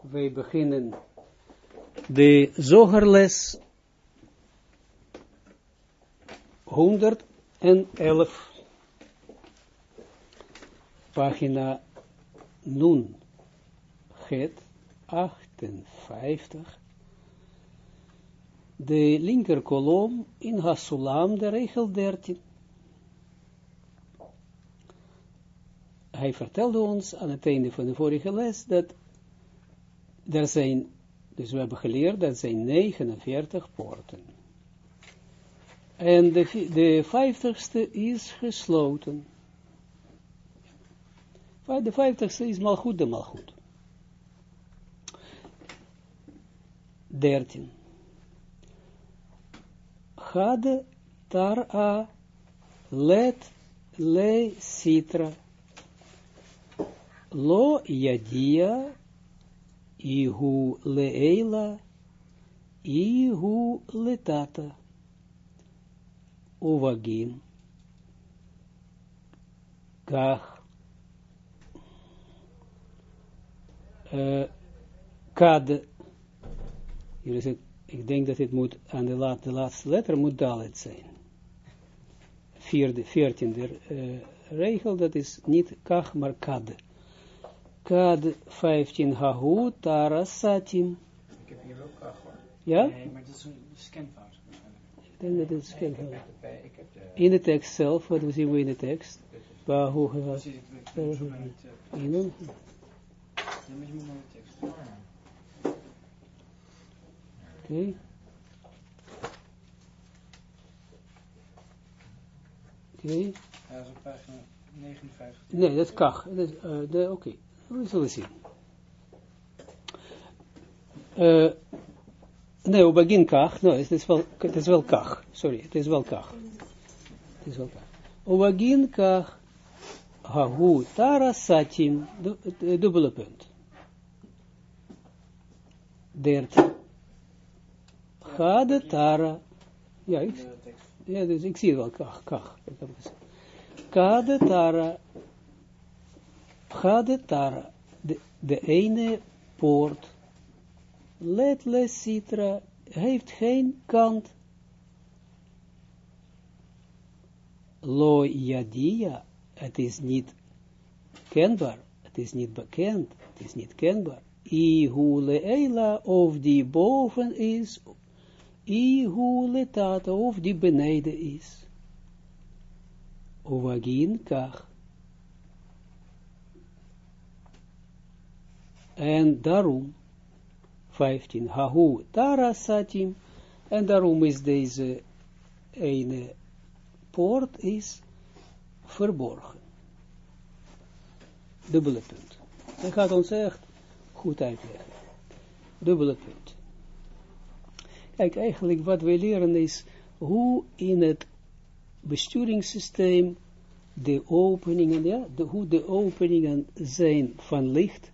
wij beginnen. De zogerles 111 pagina Nun het 58 de linker kolom in Hasulam, de regel 13 hij vertelde ons aan het einde van de vorige les dat er zijn, dus we hebben geleerd, dat zijn 49 poorten. En de, de is gesloten. De vijftigste is mal goed de mal goed. 13. Gade tar let le sitra lo yadia ihu leila ihu letata uvagin kach uh, kad ik denk dat het moet aan de, laat, de laatste letter moet dalet zijn. Vierde, veertiende uh, regel, dat is niet kach, maar kad. Kad 15 hahu tara satim. Ik heb hier ook kach hoor. Ja? Nee, maar dat is een scanfout. Ik denk dat het een scanfout is. In de tekst zelf, wat zien we in de tekst? Waar hoe gaat? In. Oké. Oké. Ja, dat is op pagina 59. Nee, dat is kach. Uh, Oké, okay. We zullen zien. Uh, nee, op begin kach. Nee, het is wel, het is wel kach. Sorry, het is wel kach. Het is wel kach. Op begin kach. Hahu tara satim. Du, dubbele punt. 13. Gade tara. Ja, ik, ja, dus ik zie wel kach, kach. Kade tara. Gade tara. De, de ene poort. Let le citra. Heeft geen kant. Lo yadia. Het is niet kenbaar. Het is niet bekend. Het is niet kenbaar. Ihu leila. Of die boven is Ihu letata, of die beneden is. Ovagin kach. En daarom, 15, hahu tarasatim, en daarom is deze ene poort is verborgen. Dubbele punt. Hij gaat ons echt goed uitleggen. Dubbele punt. Kijk, eigenlijk wat wij leren is hoe in het besturingssysteem de openingen, ja, de, hoe de openingen zijn van licht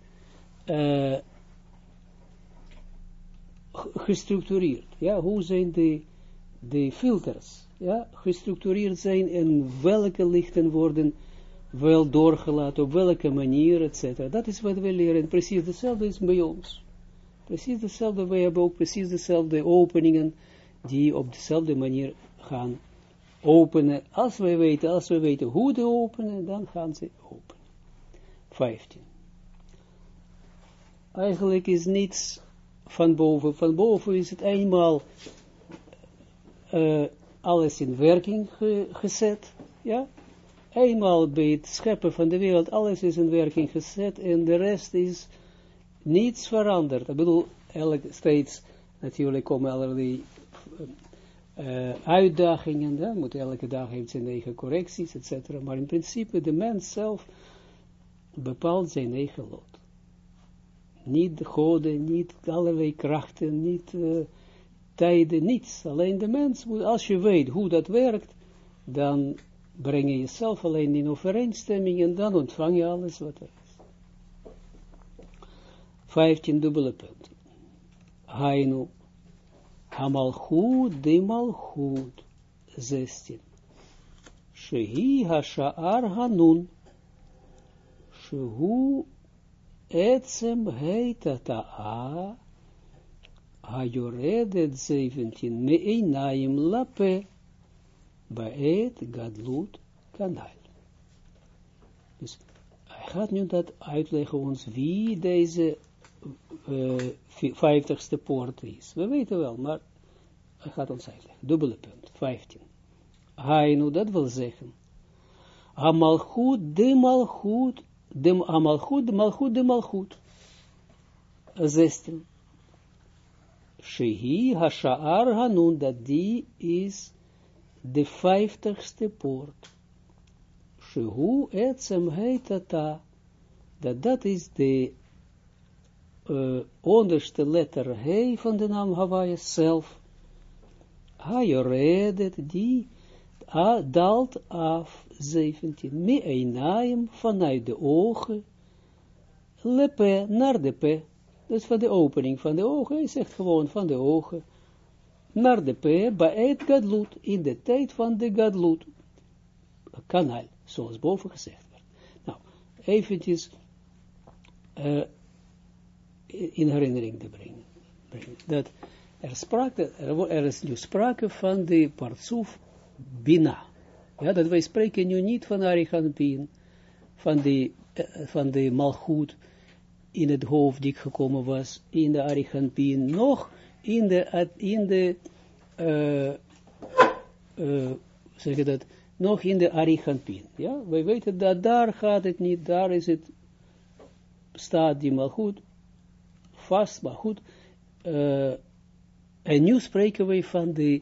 uh, gestructureerd. Ja, hoe zijn de, de filters ja, gestructureerd zijn en welke lichten worden wel doorgelaten, op welke manier, etc. Dat is wat we leren. Precies hetzelfde is bij ons. Precies dezelfde, wij hebben ook precies dezelfde openingen, die op dezelfde manier gaan openen. Als wij weten, als we weten hoe te openen, dan gaan ze openen. 15. Eigenlijk is niets van boven. Van boven is het eenmaal uh, alles in werking ge gezet. Ja? Eenmaal bij het scheppen van de wereld, alles is in werking gezet en de rest is niets veranderd. Ik bedoel, elk, steeds natuurlijk komen allerlei uh, uitdagingen, ja, moet elke dag heeft zijn eigen correcties, etc. Maar in principe, de mens zelf bepaalt zijn eigen lot. Niet de goden, niet allerlei krachten, niet uh, tijden, niets. Alleen de mens moet, als je weet hoe dat werkt, dan breng je jezelf alleen in overeenstemming en dan ontvang je alles wat er 15 dubbele punt. Hainu. Hamalchut de malchut. 16. Shehi hasha'ar hanun. Shehu etzem heitata'a, hajoredet 17, me'einaim lape, baet gadlut kanal. Dus hij gaat nu dat uitleggen ons wie deze vijftigste uh, poort is. We weten wel, maar hij gaat ons uitleggen. Dubbele punt, 15. Hainu, dat wil zeggen. Amalchut, de malchut, de amalchut, malchut, de malchut. 16. Shehi hasha'ar hanun, dat die is de vijftigste poort. Shehu etzem heitata, dat dat is de uh, onderste letter he van de naam Hawaii zelf. Hajoredet, die a, daalt af, 17, mi einaim, vanuit de ogen, lepe, naar de pe, dus van de opening van de ogen, hij zegt gewoon van de ogen, naar de pe, bij het gadlut, in de tijd van de gadlut, kanaal, zoals boven gezegd werd. Nou, eventjes uh, in herinnering te brengen. Dat er, sprake, er, er is nu sprake van de partsoef Bina. Ja, dat wij spreken nu niet van Arichampin, van de, van de Malchut in het hoofd die gekomen was, in de Arichampin, nog in de, in de uh, zeg je dat, nog in de Arichampin. Ja, wij weten dat daar gaat het niet, daar is het, staat die Malchut vast, maar goed. Uh, en nu spreken we van de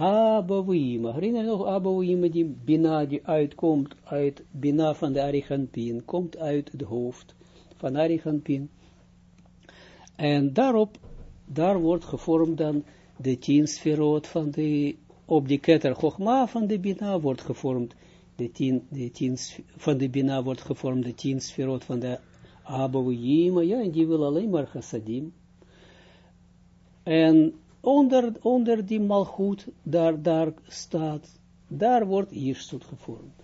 Abouima. Herinner je nog Abouima, die Bina die uitkomt uit Bina van de Ariganpin, komt uit het hoofd van Ariganpin. En daarop, daar wordt gevormd dan de tien sferot van de, op die ketter Chogma van de Bina wordt gevormd, de tien, de tien, van de Bina wordt gevormd de tien sferot van de Abouima, ja, en die wil alleen maar chassadim. En onder, onder die malgoed, daar, daar staat, daar wordt Iersut gevormd.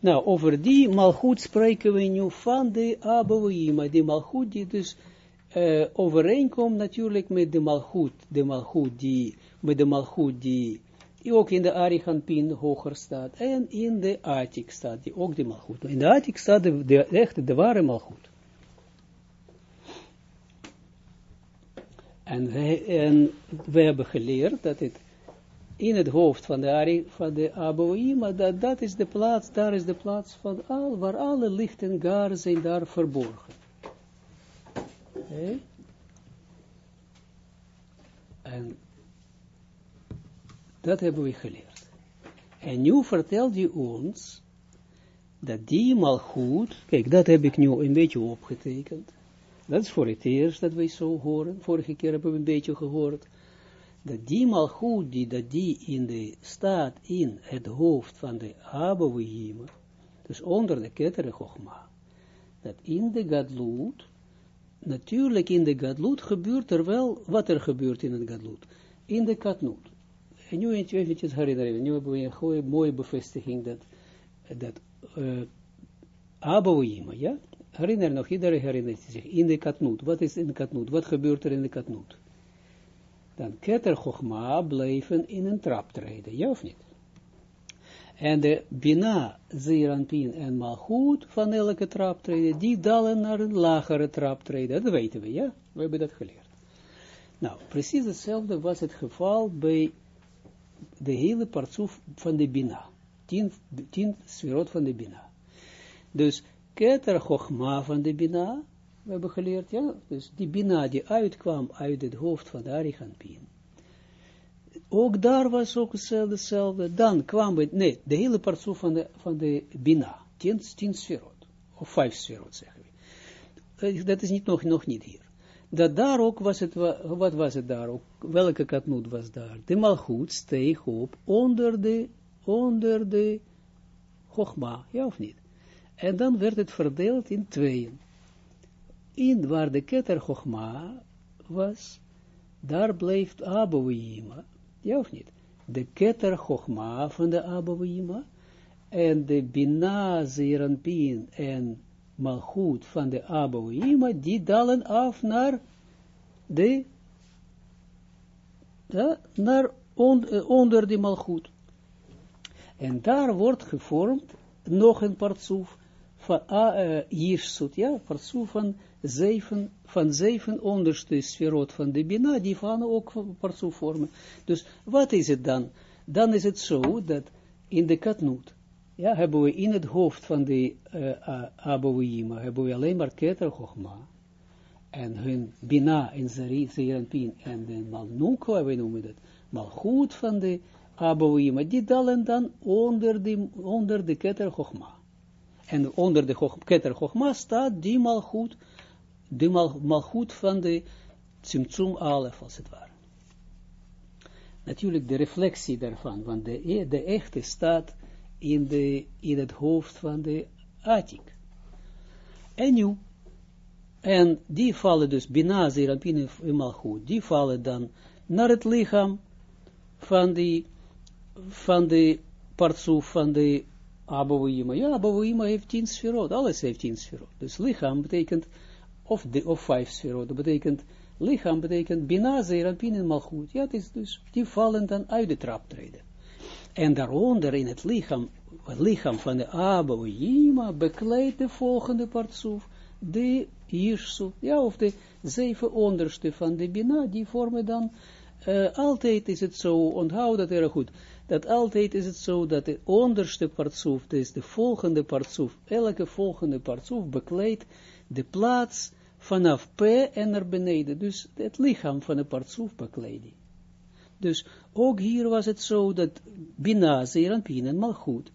Nou, over die malgoed spreken we nu van de Abouima, die malgoed die dus uh, overeenkomt natuurlijk met de malgoed, de malgoed die, met de malgoed die ook in de Ariganpin hoger staat, en in de Atik staat, die ook de malgoed. In de Atik staat de, de echte, de ware malgoed. En, en we hebben geleerd dat het in het hoofd van de, Ari, van de dat, dat is de plaats, daar is de plaats van al, waar alle lichten gar zijn daar verborgen. En dat hebben we geleerd. En nu vertelt hij ons, dat die malgoed, kijk, dat heb ik nu een beetje opgetekend, dat is voor het eerst dat wij zo horen. Vorige keer hebben we een beetje gehoord. Dat die malgoed, die, dat die in de, staat in het hoofd van de Abouhima, dus onder de ketere Chogma, dat in de Gadlut, natuurlijk in de Gadlut gebeurt er wel, wat er gebeurt in het Gadlut, in de Katnut. En nu eventjes herinneren, nu hebben we een goede, mooie bevestiging dat, dat uh, ja, herinner nog, iedereen herinnert zich, in de katnoot. Wat is in de katnoot? Wat gebeurt er in de katnoot? Dan keter Chochma blijven in een trap treden, ja of niet? En de Bina, Zeranpin en Malchut van elke traptreden, die dalen naar een lagere traptreden. Dat weten we, ja? We hebben dat geleerd. Nou, precies hetzelfde was het geval bij de hele partsoef van de Bina. Tien, tien sferot van de Bina. Dus Keter Chochma van de Bina, we hebben geleerd, ja, dus die Bina die uitkwam uit het hoofd van de Ariganpin. Ook daar was ook hetzelfde, Dan kwam het, nee, de hele partsoef van de, van de Bina, tien, tien sferot, of vijf sferot zeggen we. Eh, dat is niet, nog, nog niet hier. Dat daar ook was het, wat was het daar ook, welke katnoot was daar? De malchut steeg op onder de, onder de Chochma, ja of niet? En dan werd het verdeeld in tweeën. In waar de keter Chochma was, daar bleef Abouima. Ja of niet? De keter Chochma van de Abouima en de Bina, Zeranpin en malchut van de Abouima, die dalen af naar de, ja, naar eh, onder de malchut. En daar wordt gevormd nog een partsoef van uh, ja, partsoef van zeven, van zeven onderste sferot van de Bina, die van ook partsoef vormen. Dus wat is het dan? Dan is het zo dat in de katnoot, ja, hebben we in het hoofd van de uh, Abouima, hebben we alleen maar Keter Chochma, en hun Bina en Zeranpin en de Malnukwa, we noemen dat, Malchut van de Abouima, die dalen dan onder de, onder de Keter Chochma. En onder de Keter Chochma staat die Malchut, de mal, van de Tzimtzum Alef, als het ware. Natuurlijk de reflectie daarvan, want de, de echte staat in, de, in het hoofd van de Atik. En nu, en die vallen dus, Bina, Zerapin en Malchut, die vallen dan naar het lichaam van die van de partsoef van de Abouima. Ja, Abouima heeft tien sferot, alles heeft tien sferot. Dus lichaam betekent, of, de, of vijf sferot, dat betekent, lichaam betekent Bina, Zerapin en Malchut. Ja, het is dus, die vallen dan uit de traptreden. En daaronder in het lichaam, het lichaam van de Abouima bekleedt de volgende partsoef, de Jirsut, ja, of de zeven onderste van de Bina, die vormen dan, uh, altijd is het zo, onthoud dat erg goed, dat altijd is het zo dat de onderste partsoef, dus de volgende partsoef, elke volgende partsoef bekleedt de plaats vanaf P en naar beneden, dus het lichaam van de partsoef bekleedt. Dus ook hier was het zo dat Bina, Zeranpin en Malchut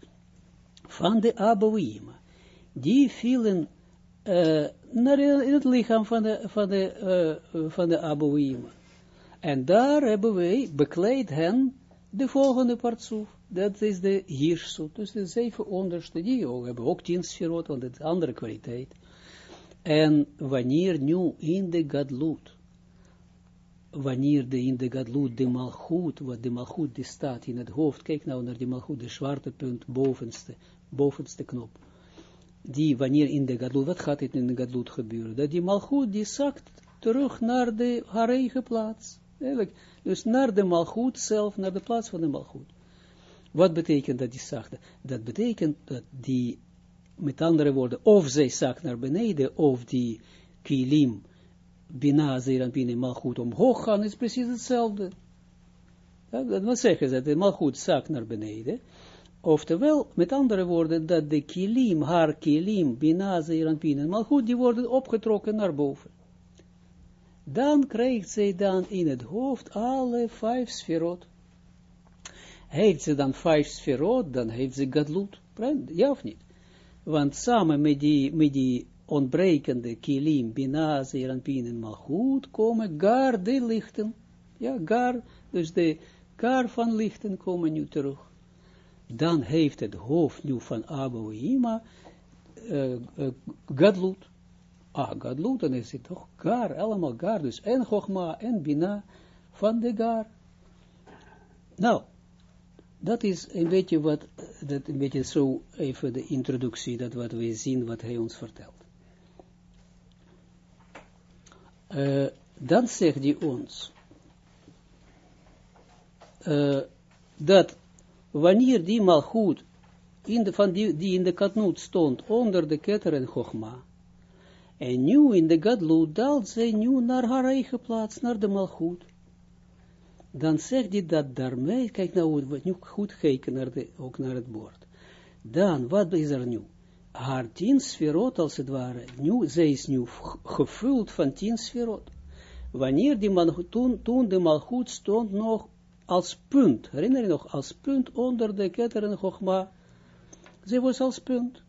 van de Abouima, die vielen uh, naar in het lichaam van de, van de, uh, van de Abouima. En daar hebben wij bekleed hen de volgende partsoef, dat is de Hirsut, dus de zeven onderste, die ook, hebben ook tien sferot, want het is andere kwaliteit. En wanneer nu in de gadlut, wanneer de in de gadlut de malchut, wat de malchut die staat in het hoofd, kijk nou naar die malchut, de zwarte punt, bovenste, bovenste knop, die wanneer in de gadlut, wat gaat het in de gadlut gebeuren? Dat die malchut, die zakt terug naar de haar eigen plaats. Dus naar de malgoed zelf, naar de plaats van de malgoed. Wat betekent dat die zachte? Dat betekent dat die, met andere woorden, of zij zakt naar beneden, of die kilim, bina, zeeranpine, malgoed omhoog gaan, is precies hetzelfde. Dat wil zeggen dat de malgoed zakt naar beneden, Oftewel, met andere woorden, dat de kilim, haar kilim, bina, zeeranpine, malgoed, die worden opgetrokken naar boven dan krijgt zij dan in het hoofd alle vijf sferot. Heeft ze dan vijf sferot, dan heeft ze gadlut. Ja of niet? Want samen met die, met die ontbrekende kilim, bina, zeranpin en malchut, komen gar de lichten. Ja, gar, dus de gar van lichten komen nu terug. Dan heeft het hoofd nu van Abouima uh, uh, gadlut. Ah, gadlut, dan is het toch gar, allemaal gar, dus en Chogma en Bina van de gar. Nou, dat is een beetje wat, dat een beetje zo even de introductie, dat wat we zien, wat hij ons vertelt. Uh, dan zegt hij ons, uh, dat wanneer die malgoed in de, van die, die in de katnoot stond, onder de ketter en Chogma, en nu in de Gadlut daalt zij nu naar haar eigen plaats, naar de Malchut. Dan zegt hij dat daarmee, kijk nou, nu goed kijken naar de, ook naar het bord. Dan, wat is er nu? Haar tien sferot, als het ware, nu, zij is nu gevuld van tien sferot. Wanneer die man, toen, de Malchut stond nog als punt, herinner je nog, als punt onder de ketter en zij was als punt.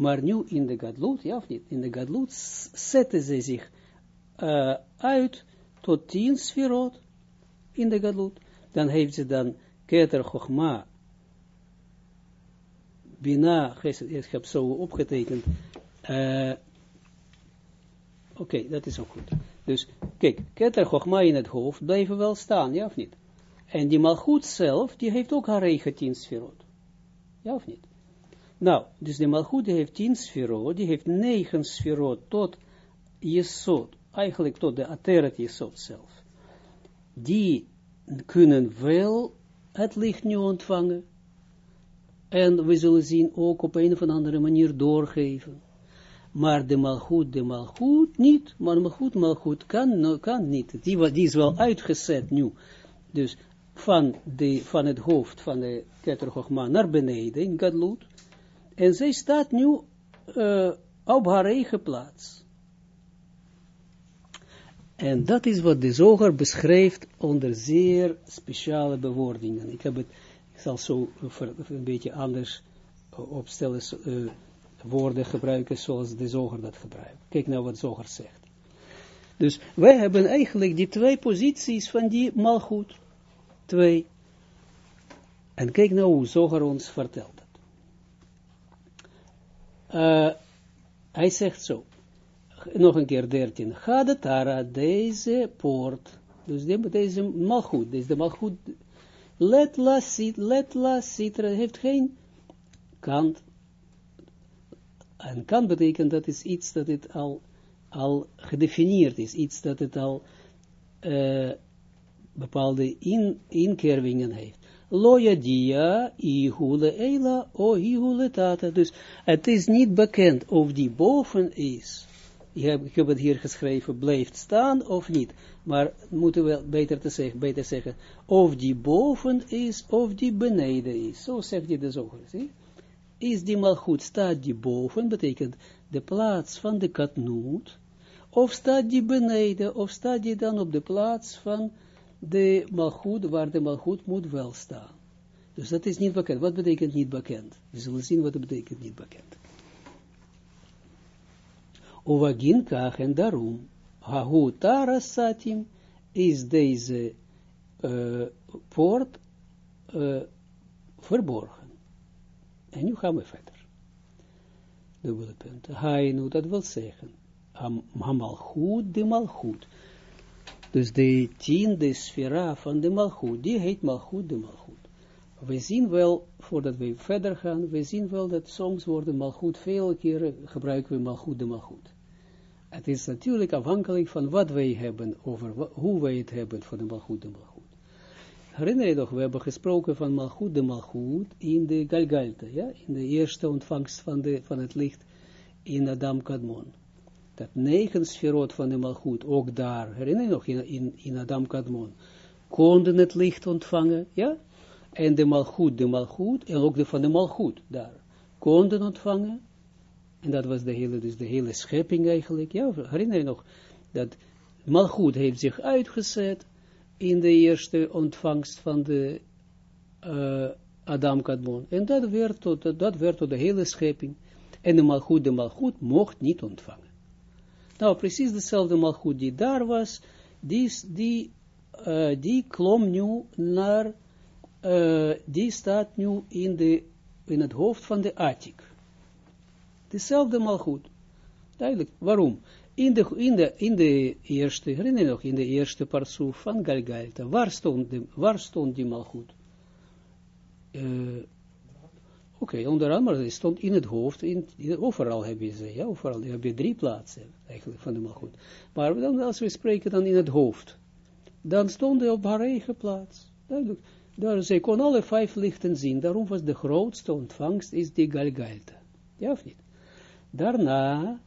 Maar nu in de gadlut, ja of niet, in de gadlut zetten ze zich uh, uit tot tien sferot in de gadlut. Dan heeft ze dan keter chogma, bina, ik heb zo opgetekend, oké, dat is ook goed. Dus, kijk, keter chogma in het hoofd blijven wel staan, ja of niet? En die malgoed zelf, die heeft ook haar eigen tien sferot. Ja of niet? Nou, dus de die heeft tien sferot, die heeft negen sferot tot Jesod, eigenlijk tot de Ateret Jesod zelf. Die kunnen wel het licht nu ontvangen. En we zullen zien ook op een of andere manier doorgeven. Maar de malgoed, de malgoed niet, maar malgoed, malgoed kan, kan niet. Die, die is wel uitgezet nu. Dus van, de, van het hoofd van de Keter naar beneden in Gadlut. En zij staat nu uh, op haar eigen plaats. En dat is wat de zoger beschrijft onder zeer speciale bewoordingen. Ik heb het, ik zal zo een beetje anders opstellen, uh, woorden gebruiken zoals de zoger dat gebruikt. Kijk nou wat zoger zegt. Dus wij hebben eigenlijk die twee posities van die malgoed. Twee. En kijk nou hoe zoger ons vertelt. Uh, hij zegt zo nog een keer 13. Ga de Tara, deze poort, dus de, deze malgoed, deze malgoed, let la sit, let la sitra, heeft geen kant. En kant betekent dat is iets dat het al, al gedefinieerd is, iets dat het al uh, bepaalde in, inkervingen heeft. Loya dia, ihule eila, o ihule tata. Dus het is niet bekend of die boven is ik heb het hier geschreven, blijft staan of niet. Maar moeten we beter, te zeggen, beter zeggen, of die boven is, of die beneden is. Zo zegt hij de zoger? Is die mal goed, staat die boven, betekent de plaats van de katnoot, of staat die beneden, of staat die dan op de plaats van de malgoed, waar de malgoed moet wel staan. Dus dat is niet bekend. Wat betekent niet bekend? We zullen zien wat het betekent niet bekend. Ovagin kach en daarom, hahu tarasatim, is deze uh, poort uh, verborgen. En nu gaan we verder. Dubbele punt. Hainu, dat wil zeggen, hamalchut de malchut. Dus de tiende sfera van de malchut, die heet malchut de malchut. We zien wel, voordat we verder gaan, we zien wel dat soms worden malchut, veel keren gebruiken we malchut de malchut. Het is natuurlijk afhankelijk van wat wij hebben, over hoe wij het hebben voor de malchut de malchut. Herinner je nog, we hebben gesproken van malchut de malchut in de Galgalta, ja, in de eerste ontvangst van, de, van het licht in Adam Kadmon. Dat negen sferot van de malchut, ook daar, herinner je nog, in, in, Adam Kadmon, konden het licht ontvangen, ja, en de malchut, de malchut, en ook de van de malchut, daar, konden ontvangen, en dat was de hele, dus de hele schepping eigenlijk. Ja, herinner je nog, dat Malchut heeft zich uitgezet in de eerste ontvangst van de Adam Kadmon. En dat werd, tot, dat werd tot de hele schepping. En de Malchut, de Malchut mocht niet ontvangen. Nou, precies dezelfde Malchut die daar was, die, die, uh, die klom nu naar, die staat nu in, de, in het hoofd van de Atik. Dezelfde malgoed. Duidelijk. Waarom? In de, in de, in de eerste, herinner je nog, in de eerste parsoef van Galgalta, waar stond, waar stond die malgoed? Uh, Oké, onder andere, stond in het hoofd, in, overal heb je ze, ja, overal heb je drie plaatsen, eigenlijk, van de malgoed. Maar dan, als we spreken dan in het hoofd, dan stond hij op haar eigen plaats. Duidelijk. Daar, zij kon alle vijf lichten zien, daarom was de grootste ontvangst, is die Galgalta. Ja of niet? Daarna,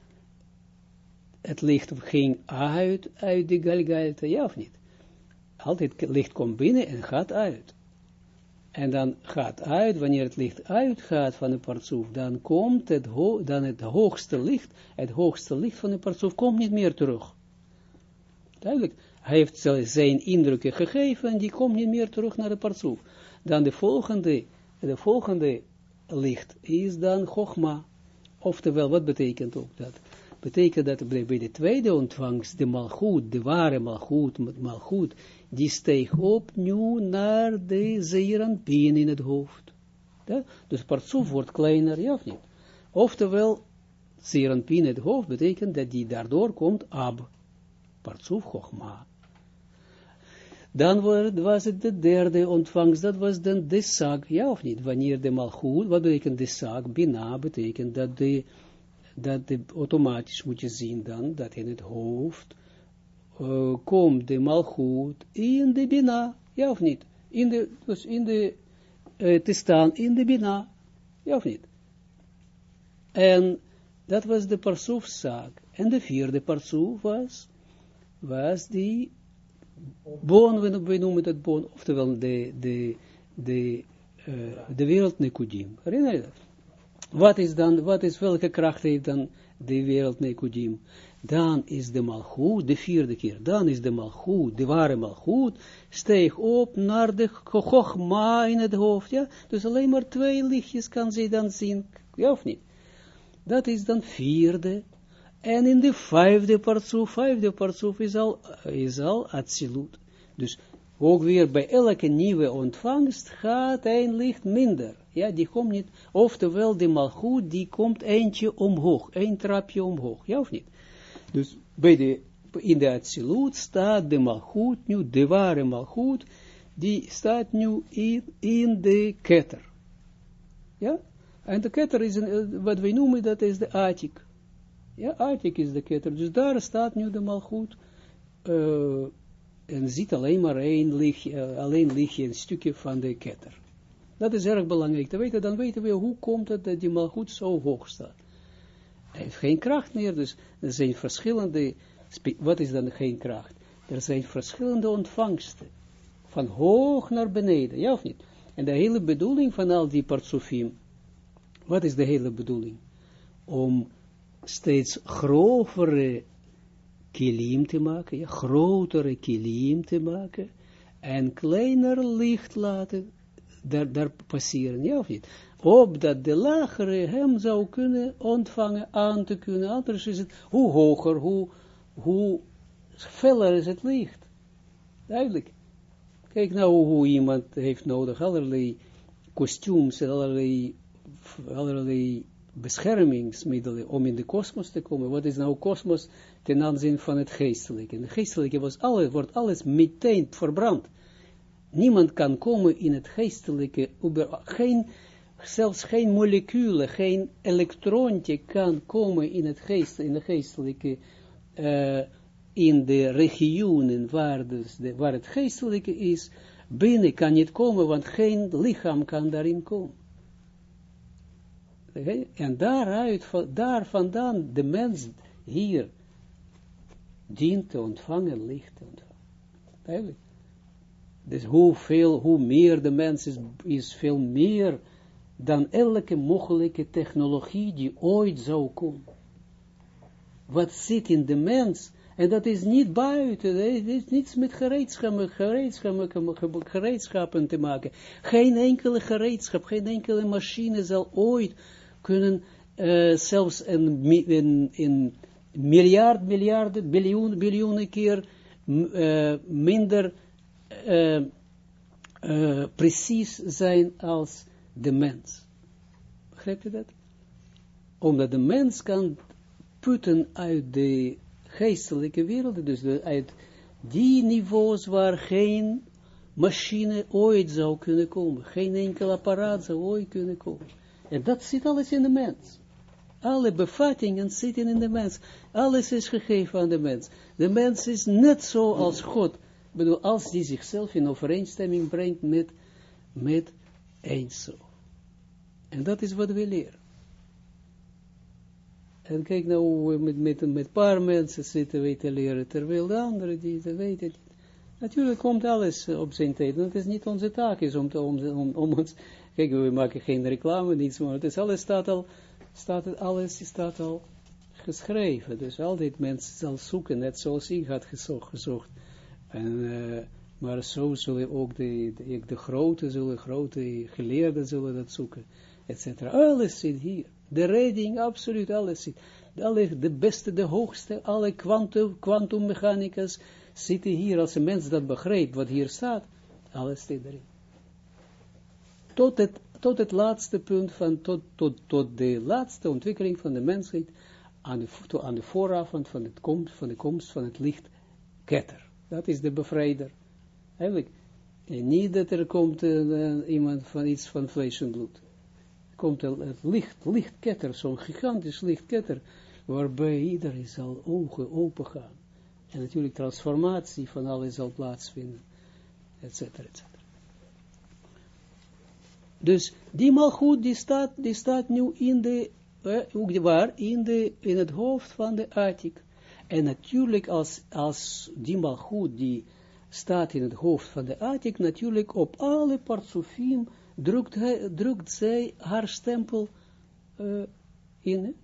het licht ging uit, uit de Galgalta, ja of niet? Altijd licht komt binnen en gaat uit. En dan gaat uit, wanneer het licht uitgaat van de partsoef, dan komt het, dan het hoogste licht, het hoogste licht van de partsoef komt niet meer terug. Duidelijk. Hij heeft zijn indrukken gegeven en die komt niet meer terug naar de partsoef. Dan de volgende, de volgende licht is dan Chogma. Oftewel, wat betekent ook dat? Betekent dat bij de tweede ontvangst, de malgoed, de ware malgoed, malgoed, die steeg op nu naar de zeeranpien in het hoofd. Ja? Dus partsoef wordt kleiner, ja of niet? Oftewel, zeeranpien in het hoofd betekent dat die daardoor komt ab, partsoef chogma. Dan was het de derde ontvangst, dat was dan de zak, ja of niet? Wanneer de malgoed, wat betekent de zak? Bina betekent dat de, dat de, automatisch moet je zien dan, dat in het hoofd komt de malgoed in de bina, ja of niet? In de, dus in de, uh, te staan in de bina, ja of niet? En dat was de parsoefzaak. En de vierde parsoef was, was die boon, we noemen dat boon, oftewel de, de, de, uh, de wereld Nekudim. Herinner je dat? Wat is dan, wat is, welke kracht heeft dan de wereld Nekudim? Dan is de malgoed, de vierde keer, dan is de malgoed, de ware malgoed, steeg op naar de chogma in het hoofd, ja? Dus alleen maar twee lichtjes kan ze dan zien, ja of niet? Dat is dan vierde. En in de vijfde partsoef, vijfde partsoef is al, is al absoluut. Dus ook weer bij elke nieuwe ontvangst gaat een licht minder. Ja, die komt niet, oftewel de malgoed, die komt eentje omhoog, een trapje omhoog, ja of niet? Dus bij de, in de absolute staat de malgoed nu, de ware malgoed, die staat nu in, in de ketter. Ja? En de ketter is, een, wat wij noemen, dat is de atik. Ja, atik is de ketter. Dus daar staat nu de malgoed. Uh, en ziet alleen maar één lichtje, uh, alleen lichtje, een stukje van de ketter. Dat is erg belangrijk te weten. Dan weten we hoe komt het dat die malgoed zo hoog staat. Hij heeft geen kracht meer, dus er zijn verschillende, wat is dan geen kracht? Er zijn verschillende ontvangsten, van hoog naar beneden, ja of niet? En de hele bedoeling van al die partsofim, wat is de hele bedoeling? Om steeds grovere kilim te maken, ja, grotere kilim te maken, en kleiner licht laten daar, daar passeren, ja of niet? Opdat de lagere hem zou kunnen ontvangen, aan te kunnen, anders is het, hoe hoger, hoe, hoe feller is het licht. Duidelijk. Kijk nou hoe iemand heeft nodig, allerlei kostuums, allerlei allerlei beschermingsmiddelen om in de kosmos te komen. Wat is nou kosmos ten aanzien van het geestelijke? In het geestelijke was alles, wordt alles meteen verbrand. Niemand kan komen in het geestelijke, geen, zelfs geen moleculen, geen elektroontje kan komen in het geest, in de geestelijke, uh, in de regionen waar, dus de, waar het geestelijke is, binnen kan niet komen, want geen lichaam kan daarin komen. En daaruit, daar vandaan de mens hier dient te ontvangen, licht te ontvangen. Dus hoeveel, hoe meer de mens is, is veel meer dan elke mogelijke technologie die ooit zou komen. Wat zit in de mens, en dat is niet buiten, dat is niets met gereedschappen, gereedschappen, gereedschappen te maken. Geen enkele gereedschap, geen enkele machine zal ooit kunnen uh, zelfs in, in miljard, miljarden, biljoen, biljoenen keer uh, minder uh, precies zijn als de mens. Begrijp je dat? Omdat de mens kan putten uit de geestelijke wereld, dus uit die niveaus waar geen machine ooit zou kunnen komen, geen enkel apparaat zou ooit kunnen komen. En dat zit alles in de mens. Alle bevattingen zitten in de mens. Alles is gegeven aan de mens. De mens is net zo als God. Ik bedoel, als die zichzelf in overeenstemming brengt met, met zo. En dat is wat we leren. En kijk nou hoe we met, met, met een paar mensen zitten we te leren, terwijl de anderen die weten niet. Natuurlijk komt alles op zijn tijd. Het is niet onze taak is om, te, om, om, om ons Kijk, we maken geen reclame, niets, maar het is alles staat al, staat, alles staat al geschreven. Dus altijd mensen zal zoeken, net zoals ik had gezocht. gezocht. En, uh, maar zo zullen ook de, de, de grote, zullen, grote geleerden zullen dat zoeken, etc. Alles zit hier. De reading, absoluut alles zit. Alle, de beste, de hoogste, alle quantum, kwantummechanicas zitten hier. Als een mens dat begrijpt, wat hier staat, alles zit erin tot het, tot het laatste punt van, tot, tot, tot de laatste ontwikkeling van de mensheid aan de, aan de vooravond van, het van de komst van het licht ketter. Dat is de bevrijder. Eigenlijk, en niet dat er komt uh, iemand van iets van vlees en bloed. Er komt een, een licht, lichtketter, zo'n gigantisch lichtketter, waarbij iedereen zal ogen open gaan. En natuurlijk transformatie van alles zal plaatsvinden, et cetera, et cetera. Dus die malgoed, die staat, die staat nu in de, eh, waar, in, de, in het hoofd van de Atik. En natuurlijk als, als die malgoed, die staat in het hoofd van de Atik, natuurlijk op alle partsofim drukt, drukt zij haar stempel uh, in,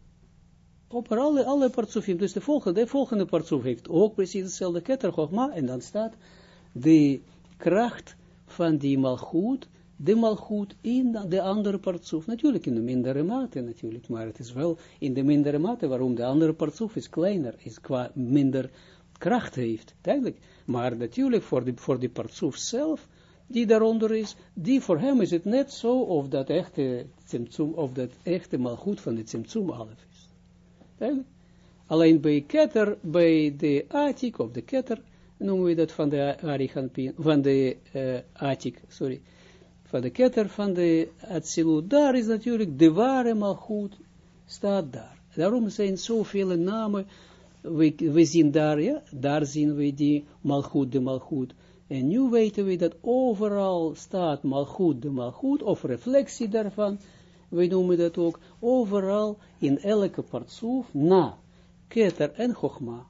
op alle, alle partsofim. Dus de volgende, de volgende partsof heeft ook precies hetzelfde ketter, en dan staat de kracht van die malgoed, de malgoed in de andere partsoef. Natuurlijk in de mindere mate, natuurlijk, maar het is wel in de mindere mate, waarom de andere partsoef is kleiner, is qua minder kracht heeft, duidelijk. Maar natuurlijk voor die, voor die partsoef zelf, die daaronder is, die voor hem is het net zo of dat echte tsimtsum, of dat echte malgoed van het tsimtsum alef is. Alleen bij ketter, bij de atik, of de ketter, noemen we dat van de Arihanpin, van de uh, atik, sorry, van de ketter van de Atsilut, daar is natuurlijk de ware malgoed, staat daar. Daarom zijn zoveel namen, we, we zien daar, ja, daar zien we die malgoed, de malgoed. En nu weten we dat overal staat malgoed, de malgoed, of reflectie daarvan, we noemen dat ook, overal in elke partsoef, na ketter en chogma.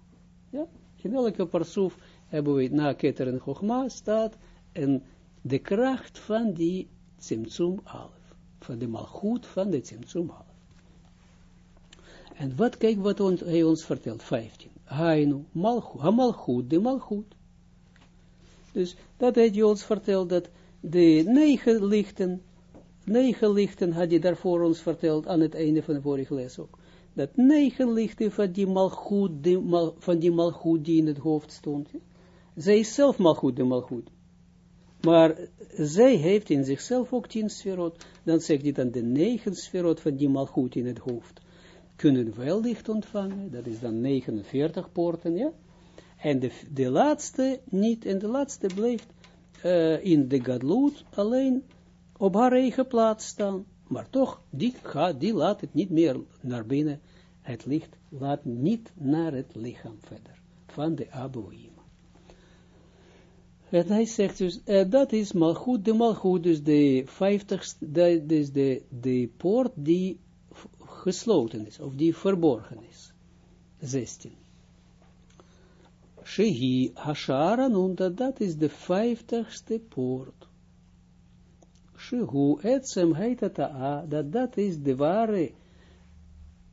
Ja, in elke partsoef hebben we na ketter en chogma staat een de kracht van die Tsimtsum Alef, van de malgoed van de Tsimtsum Alef. En wat, kijk wat ons, hij ons vertelt, 15. Hainu, malgoed, de malgoed. Dus dat heeft hij ons verteld, dat de negen lichten, negen lichten had hij daarvoor ons verteld, aan het einde van de vorige les ook. Dat negen lichten van die malgoed, van die malgoed die in het hoofd stond. Zij is zelf malgoed, de malgoed. Maar zij heeft in zichzelf ook tien sferot. Dan zegt hij dan de negen sferot van die malgoed in het hoofd. Kunnen wel licht ontvangen. Dat is dan 49 poorten, ja. En de, de laatste niet. En de laatste blijft uh, in de gadloed alleen op haar eigen plaats staan. Maar toch, die, gaat, die laat het niet meer naar binnen. Het licht laat niet naar het lichaam verder. Van de Aboïm. En hij zegt dus, uh, dat is malgoed, de malgoed, dus de vijftigste, dat is de, de poort die gesloten is, of die verborgen is. 16. Shehi Hashara noemde dat is de vijftigste poort. Shehu etsem heitata dat dat is de ware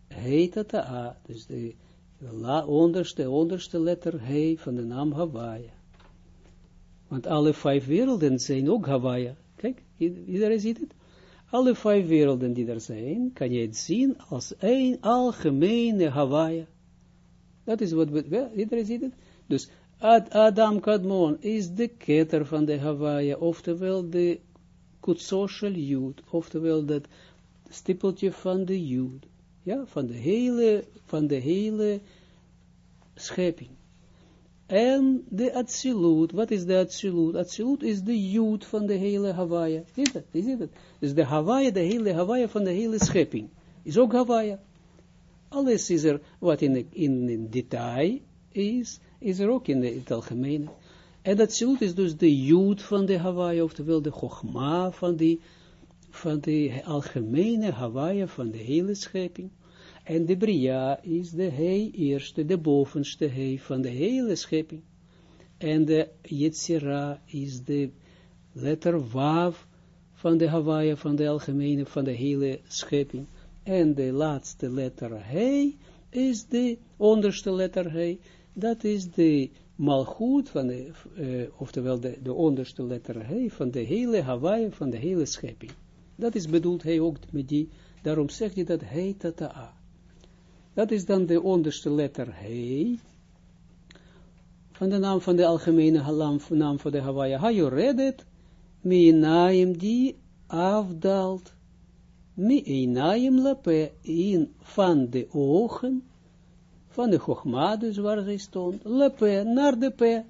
heitata dus de la, onderste, onderste letter he van de naam Hawaii. Want alle vijf werelden zijn ook Hawaii. Kijk, iedereen ziet het. Alle vijf werelden die er zijn, kan je het zien als een algemene Hawaii. Dat is wat, iedereen ziet het. Dus Ad Adam Kadmon is de keter van de Hawaii, oftewel de kutsocial Jud, oftewel dat stippeltje van de Jud. Ja, van de hele, van de hele schepping. En de Atsilut, wat is de Atsilut? Atsilut is de Jood van de hele Hawaii. Is het? Is het? Dus de Hawaii, de hele Hawaii van de hele schepping. Is ook Hawaii. Alles is er, wat in, in, in detail is, is er ook in, de, in het algemene. En Atsilut is dus de Jood van de Hawaii, oftewel de Chogma van die, van de algemene Hawaii van de hele schepping. En de Bria is de hei eerste, de bovenste hei van de hele schepping. En de Yetzira is de letter Wav van de Hawaii, van de algemene, van de hele schepping. En de laatste letter hei is de onderste letter hei. Dat is de malgoed van de, uh, oftewel de, de onderste letter hei van de hele Hawaii, van de hele schepping. Dat is bedoeld hij ook met die, daarom zegt hij dat hei tata'a. Dat is dan de onderste letter He. Van de naam van de algemene naam van de Hawaii. Ha, je read it. Mi naim die afdaalt. Mi naim lape in van de ogen. Van de Chogma, dus waar zij stond. Lape naar de pe.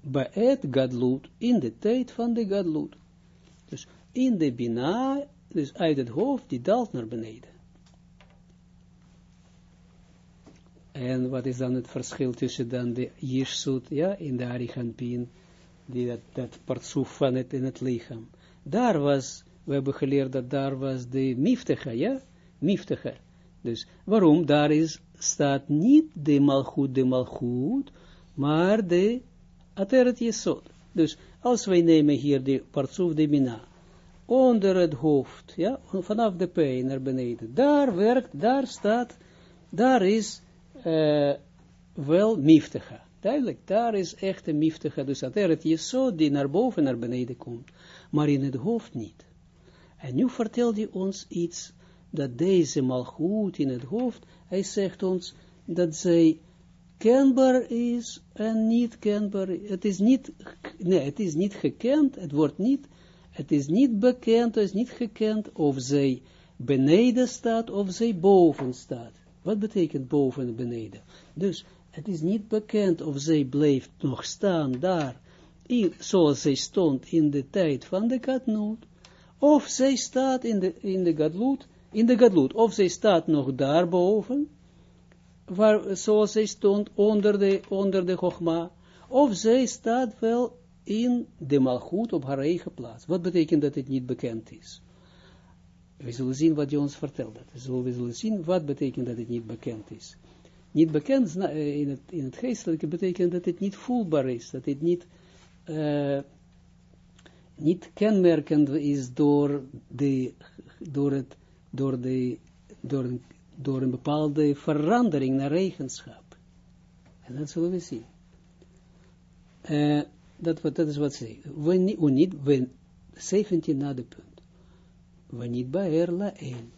Baet Gadlut, in de tijd van de Gadlut. Dus in de Bina, dus uit het hoofd, die daalt naar beneden. En wat is dan het verschil tussen dan de Jirsut, ja, in de Arichampin, die dat, dat partsoef van het in het lichaam. Daar was, we hebben geleerd dat daar was de miftige, ja, miftige. Dus waarom? Daar is, staat niet de malchut, de malchut, maar de ateret yesod. Dus als wij nemen hier de partsoef de mina, onder het hoofd, ja, vanaf de P naar beneden, daar werkt, daar staat, daar is uh, wel miftige. Duidelijk, daar is echt een dus ateret yesod die naar boven, naar beneden komt, maar in het hoofd niet. En nu vertelt hij ons iets, dat deze malgoed in het hoofd, hij zegt ons, dat zij kenbaar is en niet kenbaar. Het is niet, nee, het is niet gekend, het wordt niet, het is niet bekend, het is niet gekend of zij beneden staat of zij boven staat. Wat betekent boven en beneden? Dus het is niet bekend of zij blijft nog staan daar, in, zoals zij stond in de tijd van de Gadlut, of zij staat in de, in de Gadlut, in de Gadlut, of zij staat nog daarboven, waar, zoals zij stond onder de, onder de Chogma, of zij staat wel in de Malchut op haar eigen plaats. Wat betekent dat het niet bekend is? We zullen zien wat je ons vertelde. We zullen zien wat betekent dat het niet bekend is. Niet bekend in het, in het geestelijke betekent dat het niet voelbaar is, dat het niet, uh, niet kenmerkend is door, de, door, het, door, de, door, een, door een bepaalde verandering naar eigenschap. En dat zullen we zien. Uh, dat, dat is wat ze. We niet, we, 17 na de punt. We niet bij Erla 1.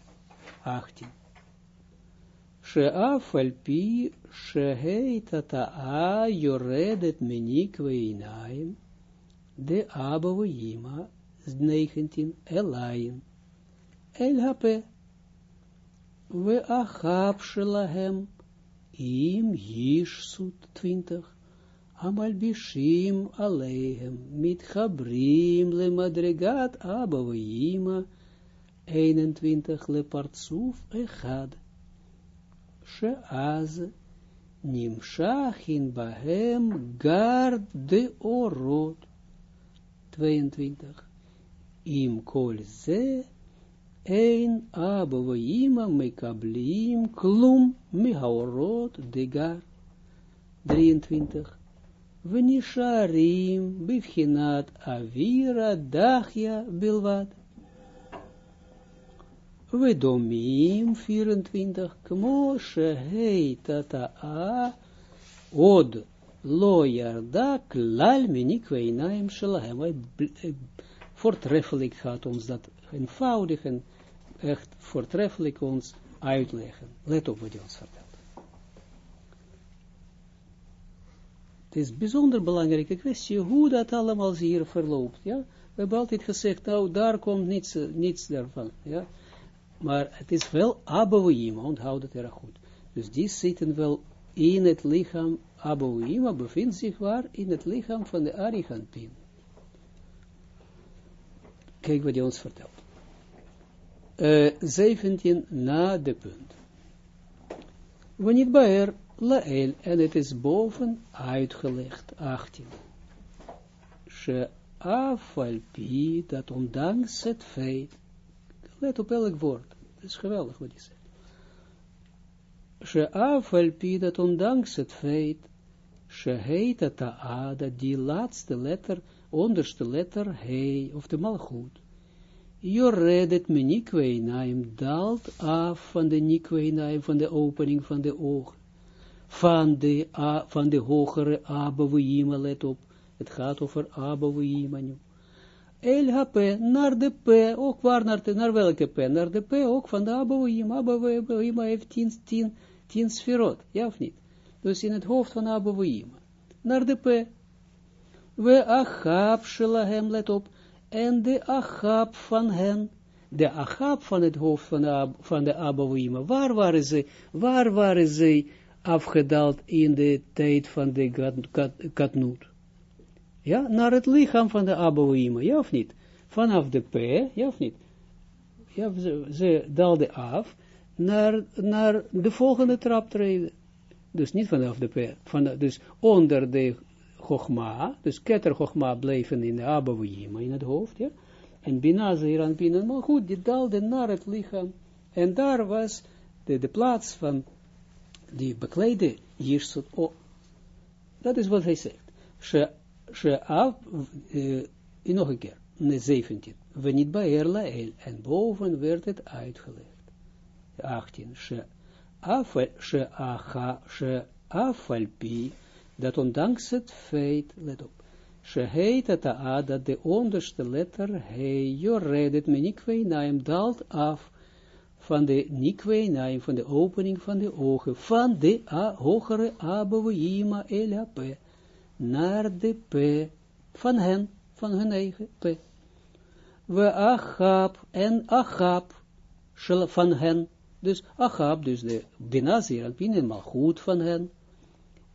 18. שאף על פי שהיטטאה יורדת מניקווה עיניים, דאבא ואימא, 19, אליין, אל הפה, ואחיו שלהם, אם ישסות 20, המלבישים עליהם, מתחברים למדרגת אבא ואימא, 21 לפרצוף אחד. sheaz nimshachin bahem gard de orot. 22. Im kol ze ein abavoima mekablim klum mihaorot de gar. 23. Venisharim bivchinat avira dachia bilvat. We domim 24, kmo shehei a od lo yarda klal minikwe inaim shelahem. Voortreffelijk gaat ons dat eenvoudig en echt voortreffelijk ons uitleggen. Let op wat hij ons vertelt. Het is bijzonder belangrijke kwestie hoe dat allemaal hier verloopt. Ja? We hebben altijd gezegd, nou daar komt niets, niets daarvan. Ja? Maar het is wel Abouima, onthoud het erg goed. Dus die zitten wel in het lichaam, Abouima bevindt zich waar? In het lichaam van de Arigantin. Kijk wat hij ons vertelt. Uh, eh, 17 na de punt. Wanneer bij lael, en het is boven uitgelegd, 18. She afalpi, dat ondanks het feit, Let op elk woord. Het is geweldig wat hij zegt. She'afalpi dat ondanks het feit, sheheita ta'a, dat die laatste letter, onderste letter, he, of de malgoed, Joredet me nikweinaim, daalt af van de nikweinaim, van de opening van de oog, van de, a, van de hogere abouima, let op, het gaat over abouima nu. El HP, naar de P, ook waar naar, de, naar welke P? Naar de P, ook van de Abouim. Abouim heeft tien, tien, tien sferot, ja of niet? Dus in het hoofd van Abouim. Naar de P. We achab shelahem, let op. En de achab van hen. De achab van het hoofd van de, van de. Waar waren ze? Waar waren ze afgedaald in de tijd van de Katnoot? Ja, naar het lichaam van de Abouima, ja of niet? Vanaf de P, ja of niet? Ja, ze, ze af naar, naar de volgende traptreden. Dus niet vanaf de P, van dus onder de Chogma, dus Keter Chogma bleven in de Abouima, in het hoofd, ja. En Bina Zeran Bina, maar goed, die daalde naar het lichaam. En daar was de, de plaats van die beklede Jirsut. Oh, dat is wat hij zegt. She, she af, uh, nog een keer, 17. We niet bij Erlael. En boven werd het uitgelegd. 18. She, af, she, aha, she, afalpi, dat ondanks het feit, let op, she heet het a, dat de onderste letter, he, joredet me nikweinaim, daalt af, van de nikweinaim, van de opening van de ogen, van de a, hogere abouima elap, naar de p, van hen, van hun eigen p. We achab en achab, van hen, dus achab, dus de binazir en pin goed van hen,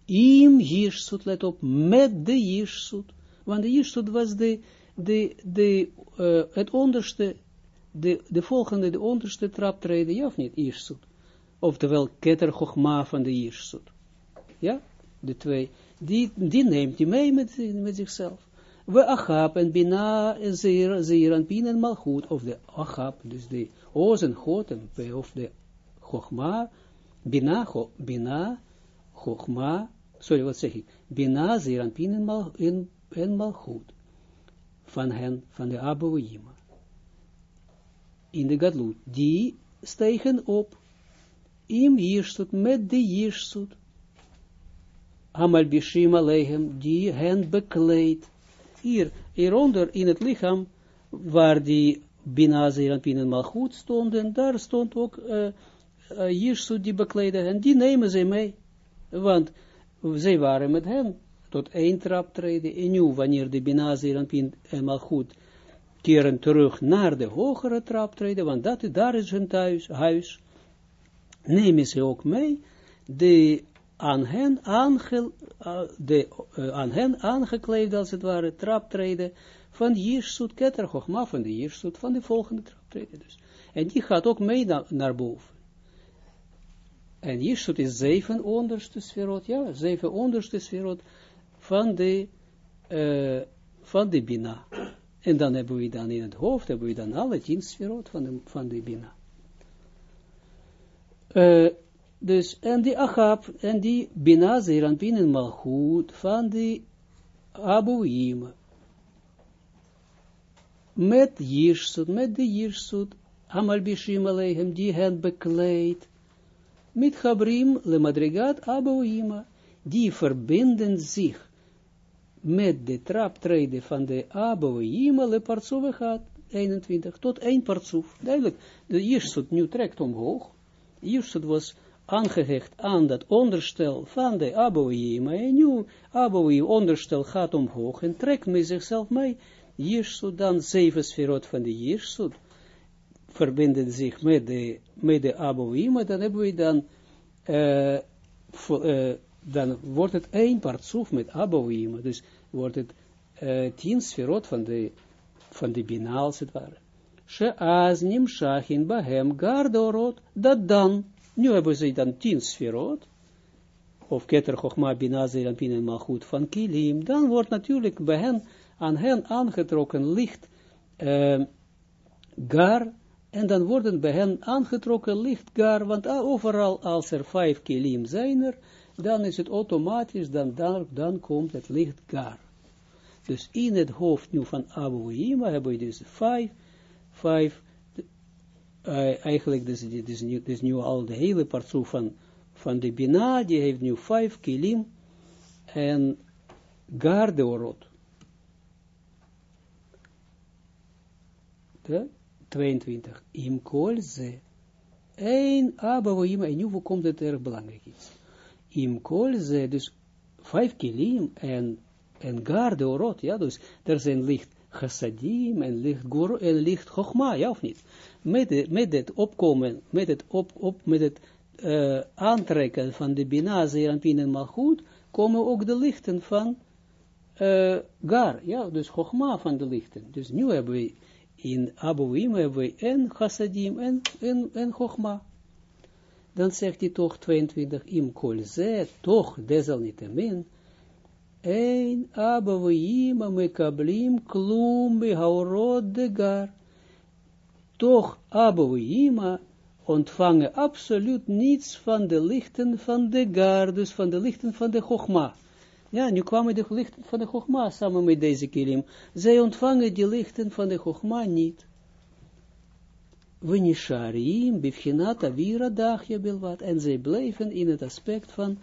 im jirsut, let op, met de jirsut, want de jirsut was de, de, de, uh, het onderste de, de volgende, de onderste traptreden, ja of niet, Iersut. Oftewel, Keter Chochma van de Iersut. Ja, de twee. Die, die neemt hij mee met, met zichzelf. We Achab en Bina en Zeer en Pin Malchut, of de Achab, dus de Ozen, God en of de Chochma, Bina, cho, Bina, sorry, wat zeg ik? Bina, Zeer en Pin en Malchut. Van hen, van de Abouima in de gadlut, die stegen op, im jirsut, met de jirsut, amal bishim alehem, die hen bekleed, hier, hieronder in het lichaam, waar die Binazer en Pinen Malchut stonden, daar stond ook uh, uh, die bekleden en die nemen ze mee, want zij waren met hem tot één trap treden, en nu, wanneer de Binazer en Pinen Malchut keren terug naar de hogere traptreden, want dat, daar is hun thuis, huis, nemen ze ook mee. De aan hen, aange, uh, de, uh, aan hen aangekleed, als het ware, traptreden van Jirsut Keter Chochma, van de Jirsut, van de volgende traptreden dus. En die gaat ook mee na, naar boven. En Jirsut is zeven onderste sferot, ja, zeven onderste sferot van de, uh, van de Bina. En dan hebben we dan in het hoofd, hebben we dan alle tien sferot van de, van de Bina. Uh, dus, en die Achab, en die Bina, Zeran, Bin Malchut, van die Abouim, met Jirsut, met de Jirsut, Amal Bishim Aleichem, die hen bekleed, met Chabrim, le Madrigat, Abouima, die verbinden zich met de traptreden van de Aboïma le partsoeve gaat, 21, tot één partsoef. Duidelijk, de Jirsut nu trekt omhoog. Jirsut was aangehecht aan dat onderstel van de Aboïma, en nu Aboïma onderstel gaat omhoog en trekt met zichzelf mee. Jirsut dan zeven sferot van de Jirsut verbinden zich met de, met de Aboïma, dan hebben we dan, uh, uh, dan wordt het één partsoef met Aboïma, dus wordt het uh, tien sferot van de, van de Bina, als het ware. She'az nimshachin bahem gardorot, dat dan, nu hebben ze dan tien sferot, of keter chochma bina zeran pin en malchut van kilim, dan wordt natuurlijk bij hen, aan hen aangetrokken licht uh, gar, en dan worden bij hen aangetrokken licht gar, want overal als er vijf kilim zijn er, dan is het automatisch, dan, dan, dan komt het licht gar. Dus in het hoofd nu van Abu Yima hebben we dus vijf, vijf, uh, eigenlijk dus, is, nu, is nu al de hele partsoef van, van de Bina, die heeft nu vijf kilim en garde orot. De 22. Im kol ze. Een Yima, en nu komt het erg belangrijk iets. Im kol dus vijf kilim en en garde orot, ja, dus er zijn licht chassadim en licht goro en licht chogma, ja of niet? Met, met het opkomen, met het, op, op, met het uh, aantrekken van de bina, zeeranpien en malchut, komen ook de lichten van eh, gar, ja, dus Chogma van de lichten. Dus nu hebben we in Abuim hebben we en Chassadim en, en, en Chogma. Dan zegt hij toch 22, im kol ze, toch desalniettemin, een Abuim mekablim klum behaurot de gar. Toch Abuim ontvangen absoluut niets van de lichten van de gar, dus van de lichten van de Chogma. Ja, nu kwamen de lichten van de Chogma samen met deze kilim. Zij ontvangen die lichten van de Chogma niet. We nisharim, bifchinat avira dagje bilwat. En zij blijven in het aspect van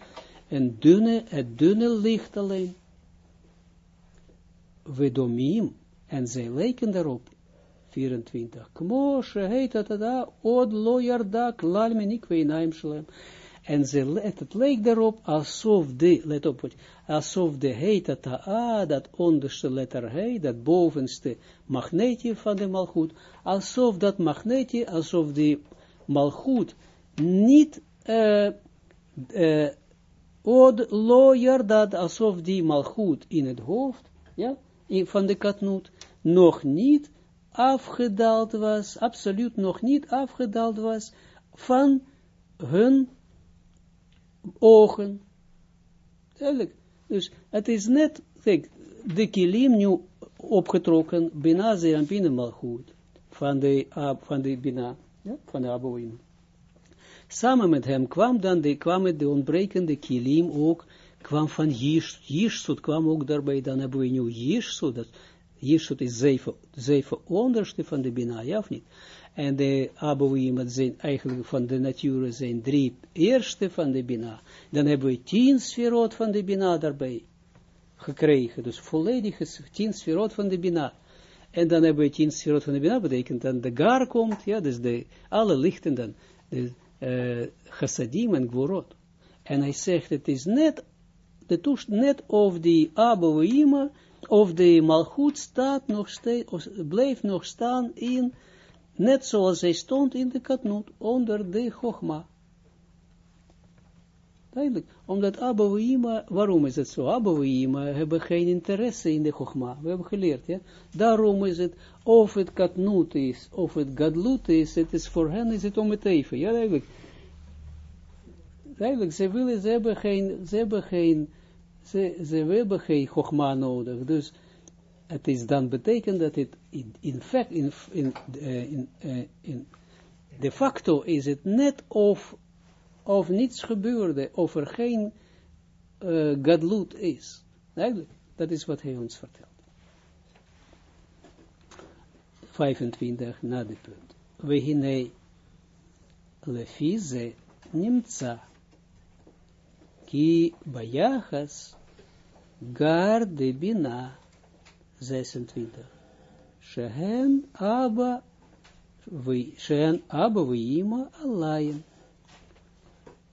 een dunne, het dunne licht alleen. We domim, en zij lijken daarop. 24. Kmoshe heet dat da, od lo yardak, lal menik shalem. En ze, het, het leek daarop alsof de, let op, alsof de heet ta'a, dat onderste letter he, dat bovenste magneetje van de malgoed, alsof dat magneetje, alsof die malgoed niet uh, uh, od dat, alsof die malgoed in het hoofd, ja, van de katnoot, nog niet afgedaald was, absoluut nog niet afgedaald was, van hun ogen. Duidelijk. Dus het is net, kijk, de kilim nu opgetrokken, bina ze binnen goed, van de, van de bina, ja, van de aboim. Samen met hem kwam dan de, kwam de ontbrekende kilim ook, kwam van Jirsut, kwam ook daarbij, dan nu Jirsut, dat Jirsut is zeven, zeven onderste van de bina, ja of niet? En de Abouim, zijn eigenlijk van de nature zijn drie eerste van de Bina. Dan hebben we tien sferot van de Bina daarbij gekregen. Dus volledig tien sferot van de Bina. En dan hebben we tien sferot van de Bina, betekent dan de Gar komt, ja, dus de, alle lichten dan, de uh, chassadim en gvorot. En hij zegt, het is net, de toest, net of die Abouim, of de Malchut staat nog steeds, blijft nog staan in Net zoals zij stond in de katnoot, onder de Chogma. Duidelijk, omdat Abouima, waarom is het zo? Abouima hebben geen interesse in de Chogma. We hebben geleerd, ja. Daarom is het, of het katnoot is, of het gadlut is, het is voor hen is het om het even. Ja, duidelijk. Duidelijk, ze willen, ze hebben geen, ze hebben geen, ze, ze hebben geen Chogma nodig. Dus, het is dan betekent dat het in, in fact, in, in, in, uh, in, de facto is het net of, of niets gebeurde, of er geen uh, gadlut is. Eigenlijk, dat is wat hij ons vertelt. 25 na de punt. We hine lefize nimtza ki bayachas gar de bina 26. Shehen Abba, Shehen Abba Vima Alayin.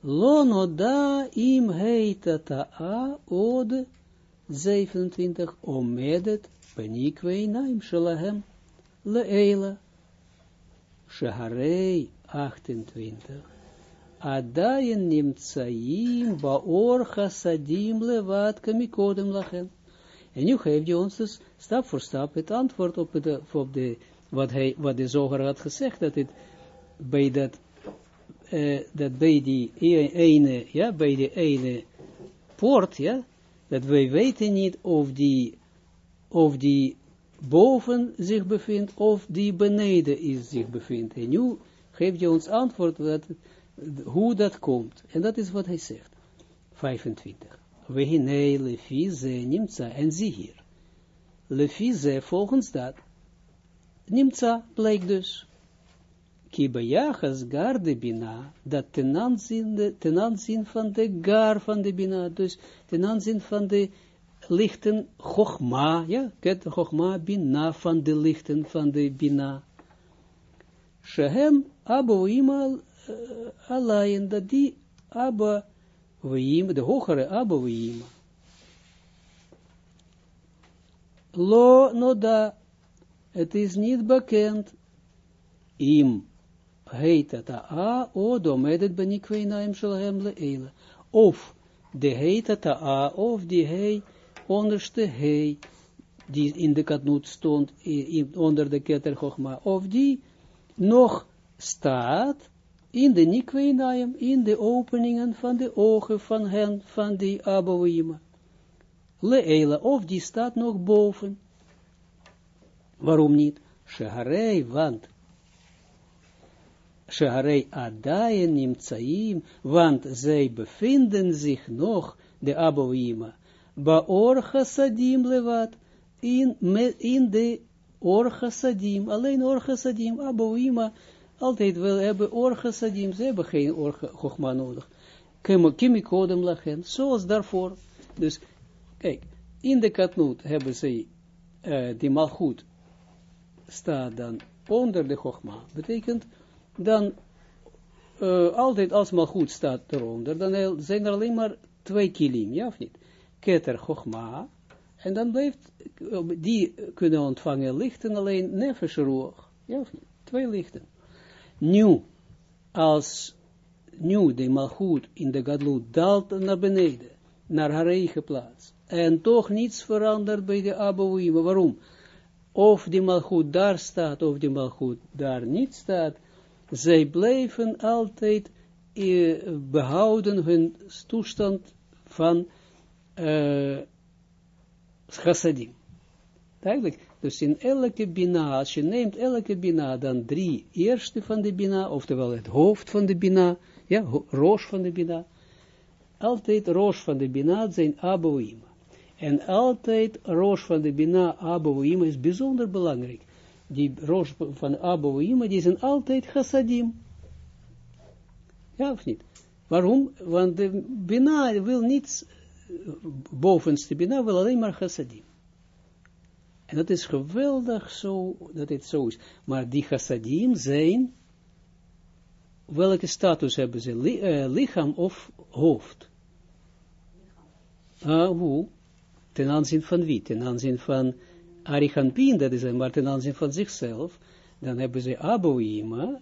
Lo noda im heita ta'a od 27 omedet penikwe naim shalahem leela. Shaharei 28. Adayin nimtsaim baor chasadim levat kamikodem lachem. En nu geeft hij ons dus stap voor stap het antwoord op, de, op de, wat, hij, wat de zoger had gezegd, dat het bij dat, uh, dat bij die ene, ja, bij die ene poort, ja, dat wij weten niet of die, of die boven zich bevindt, of die beneden is zich bevindt. En nu geeft hij ons antwoord dat, hoe dat komt. En dat is wat hij zegt. 25. Wehinei lefize nimtza, en zie hier. Lefize volgens dat, nimtza blijkt dus. Kibajachas gar de bina, dat ten aanzien, de, ten van de gar van de bina, dus ten aanzien van de lichten chogma, ja, ket chogma bina van de lichten van de bina. Shehem aboima uh, alayen, dat die abba Weim, de hogere Abba Weim. Lo noda, het is niet bekend, im, heet het a, o, domedet ben ik weinaim shalhem le Of, de heet het a, of die hij onderste he, die in de katnoot stond, in, onder de keter of die nog staat in de Nikweinaim, in de openingen van de ogen van hen, van die Abouima. Leela, of die staat nog boven. Waarom niet? Sheharei, want Sheharei Adayen Nimtsaim, want zij bevinden zich nog, de Abouima, Baor Chassadim levat, in, in de Or Chassadim, alleen Or Chassadim, Abouima, altijd wel hebben Or Chassadim, ze hebben geen Or Chogma nodig. Kimikodem lachen, zoals daarvoor. Dus, kijk, in de katnoot hebben ze, uh, die malgoed, staat dan onder de Chogma, betekent, dan uh, altijd als malgoed staat eronder, dan zijn er alleen maar twee kilim, ja of niet? Keter Chogma, en dan blijft, die kunnen ontvangen lichten, alleen nefesh ja of niet? Twee lichten. Nu, als nu de malgoed in de gadlut daalt naar beneden, naar haar eigen plaats, en toch niets verandert bij de Abouima, waarom? Of die malgoed daar staat, of die malgoed daar niet staat, zij blijven altijd eh, behouden hun toestand van uh, chassadim. Duidelijk. Dus in elke bina, als je neemt elke bina, dan drie eerste van de bina, oftewel het hoofd van de bina, ja, roos van de bina, altijd roos van de bina zijn aboïma. En altijd roos van de bina, aboïma is bijzonder belangrijk. Die roos van aboïma, die zijn altijd chassadim. Ja of niet? Waarom? Want de bina wil niets bovenste Bina wil alleen maar chassadim. En dat is geweldig zo, dat het zo is. Maar die chassadim zijn, welke status hebben ze? Uh, lichaam of hoofd? Ah, hoe? Ten aanzien van wie? Ten aanzien van Arichanpin, dat is maar ten aanzien van zichzelf. Dan hebben ze Aboima,